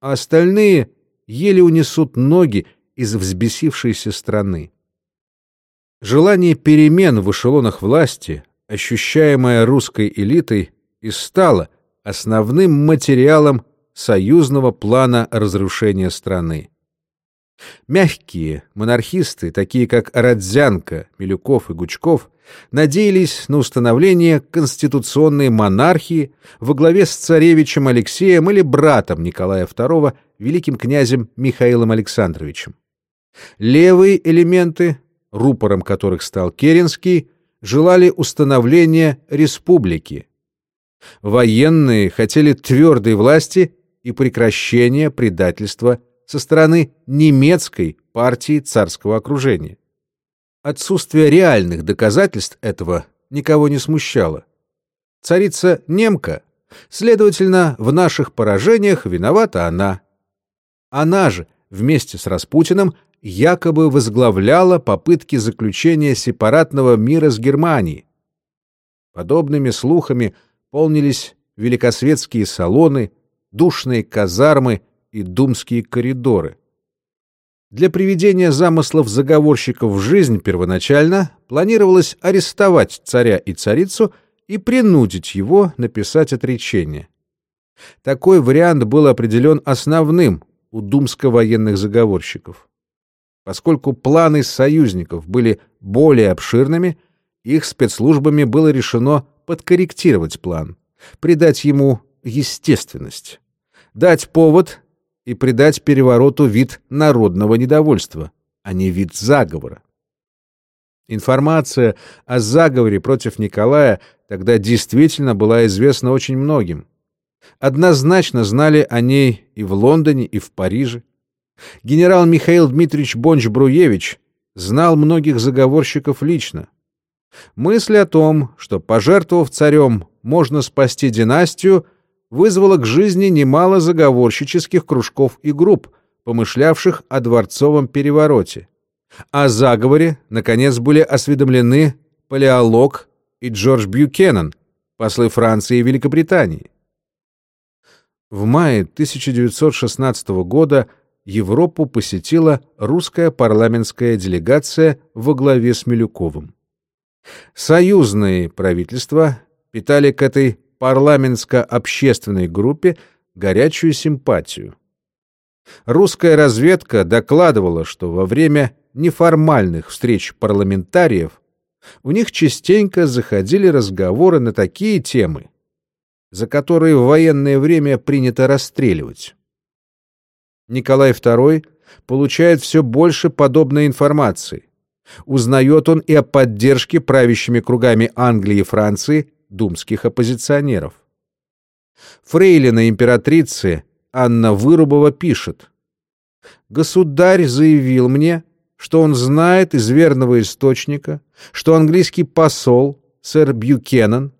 а остальные еле унесут ноги из взбесившейся страны. Желание перемен в эшелонах власти, ощущаемое русской элитой, и стало основным материалом союзного плана разрушения страны. Мягкие монархисты, такие как Родзянко, Милюков и Гучков, надеялись на установление конституционной монархии во главе с царевичем Алексеем или братом Николая II, великим князем Михаилом Александровичем. Левые элементы, рупором которых стал Керенский, желали установления республики. Военные хотели твердой власти и прекращения предательства со стороны немецкой партии царского окружения. Отсутствие реальных доказательств этого никого не смущало. Царица немка, следовательно, в наших поражениях виновата она. Она же вместе с Распутиным якобы возглавляла попытки заключения сепаратного мира с Германией. Подобными слухами полнились великосветские салоны, душные казармы и думские коридоры. Для приведения замыслов заговорщиков в жизнь первоначально планировалось арестовать царя и царицу и принудить его написать отречение. Такой вариант был определен основным у думско-военных заговорщиков. Поскольку планы союзников были более обширными, их спецслужбами было решено подкорректировать план, придать ему естественность, дать повод и придать перевороту вид народного недовольства, а не вид заговора. Информация о заговоре против Николая тогда действительно была известна очень многим. Однозначно знали о ней и в Лондоне, и в Париже. Генерал Михаил Дмитриевич Бонч-Бруевич знал многих заговорщиков лично. Мысль о том, что, пожертвовав царем, можно спасти династию, вызвала к жизни немало заговорщических кружков и групп, помышлявших о дворцовом перевороте. О заговоре, наконец, были осведомлены Палеолог и Джордж Бьюкеннон, послы Франции и Великобритании. В мае 1916 года Европу посетила русская парламентская делегация во главе с Милюковым. Союзные правительства питали к этой парламентско-общественной группе горячую симпатию. Русская разведка докладывала, что во время неформальных встреч парламентариев у них частенько заходили разговоры на такие темы, за которые в военное время принято расстреливать. Николай II получает все больше подобной информации. Узнает он и о поддержке правящими кругами Англии и Франции думских оппозиционеров. Фрейлина императрицы Анна Вырубова пишет «Государь заявил мне, что он знает из верного источника, что английский посол, сэр Бьюкеннон,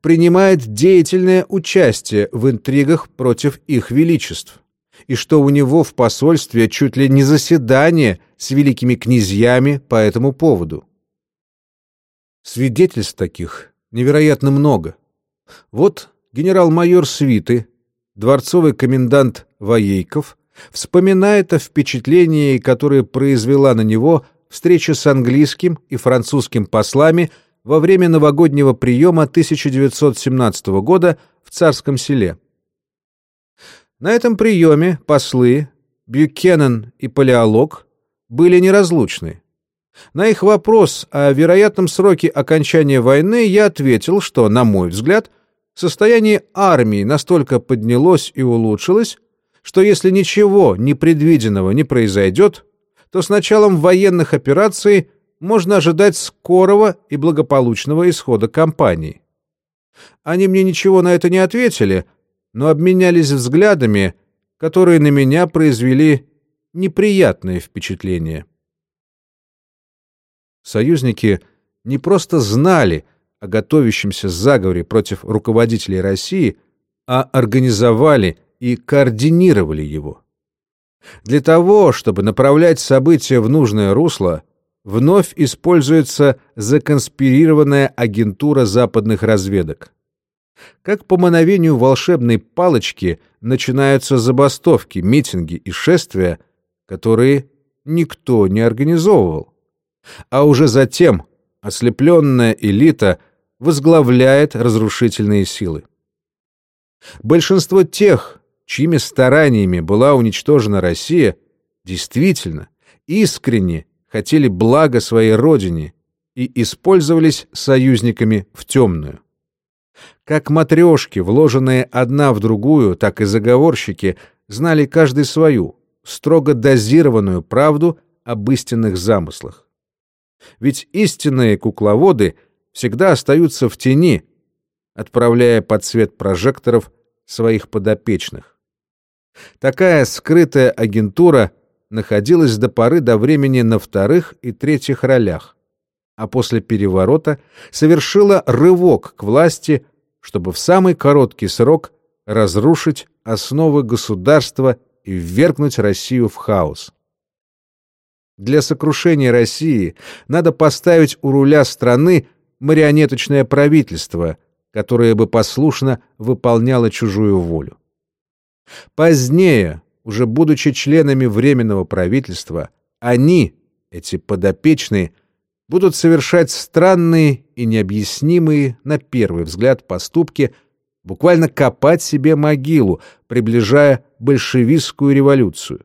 принимает деятельное участие в интригах против их величеств и что у него в посольстве чуть ли не заседание с великими князьями по этому поводу. Свидетельств таких невероятно много. Вот генерал-майор Свиты, дворцовый комендант Воейков, вспоминает о впечатлении, которое произвела на него встреча с английским и французским послами во время новогоднего приема 1917 года в Царском селе. На этом приеме послы Бюкенен и Палеолог были неразлучны. На их вопрос о вероятном сроке окончания войны я ответил, что, на мой взгляд, состояние армии настолько поднялось и улучшилось, что если ничего непредвиденного не произойдет, то с началом военных операций можно ожидать скорого и благополучного исхода кампании. Они мне ничего на это не ответили — но обменялись взглядами, которые на меня произвели неприятное впечатление. Союзники не просто знали о готовящемся заговоре против руководителей России, а организовали и координировали его. Для того, чтобы направлять события в нужное русло, вновь используется законспирированная агентура западных разведок. Как по мановению волшебной палочки начинаются забастовки, митинги и шествия, которые никто не организовывал. А уже затем ослепленная элита возглавляет разрушительные силы. Большинство тех, чьими стараниями была уничтожена Россия, действительно, искренне хотели блага своей родине и использовались союзниками в темную. Как матрешки, вложенные одна в другую, так и заговорщики, знали каждый свою, строго дозированную правду об истинных замыслах. Ведь истинные кукловоды всегда остаются в тени, отправляя под свет прожекторов своих подопечных. Такая скрытая агентура находилась до поры до времени на вторых и третьих ролях, а после переворота совершила рывок к власти, чтобы в самый короткий срок разрушить основы государства и ввергнуть Россию в хаос. Для сокрушения России надо поставить у руля страны марионеточное правительство, которое бы послушно выполняло чужую волю. Позднее, уже будучи членами Временного правительства, они, эти подопечные, будут совершать странные и необъяснимые, на первый взгляд, поступки, буквально копать себе могилу, приближая большевистскую революцию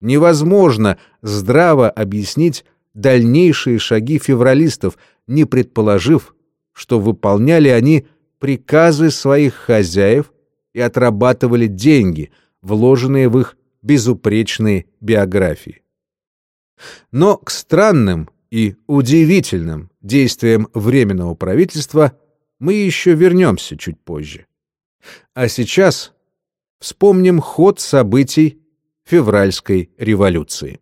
невозможно здраво объяснить дальнейшие шаги февралистов, не предположив, что выполняли они приказы своих хозяев и отрабатывали деньги, вложенные в их безупречные биографии. Но к странным и удивительным действиям Временного правительства мы еще вернемся чуть позже. А сейчас вспомним ход событий февральской революции.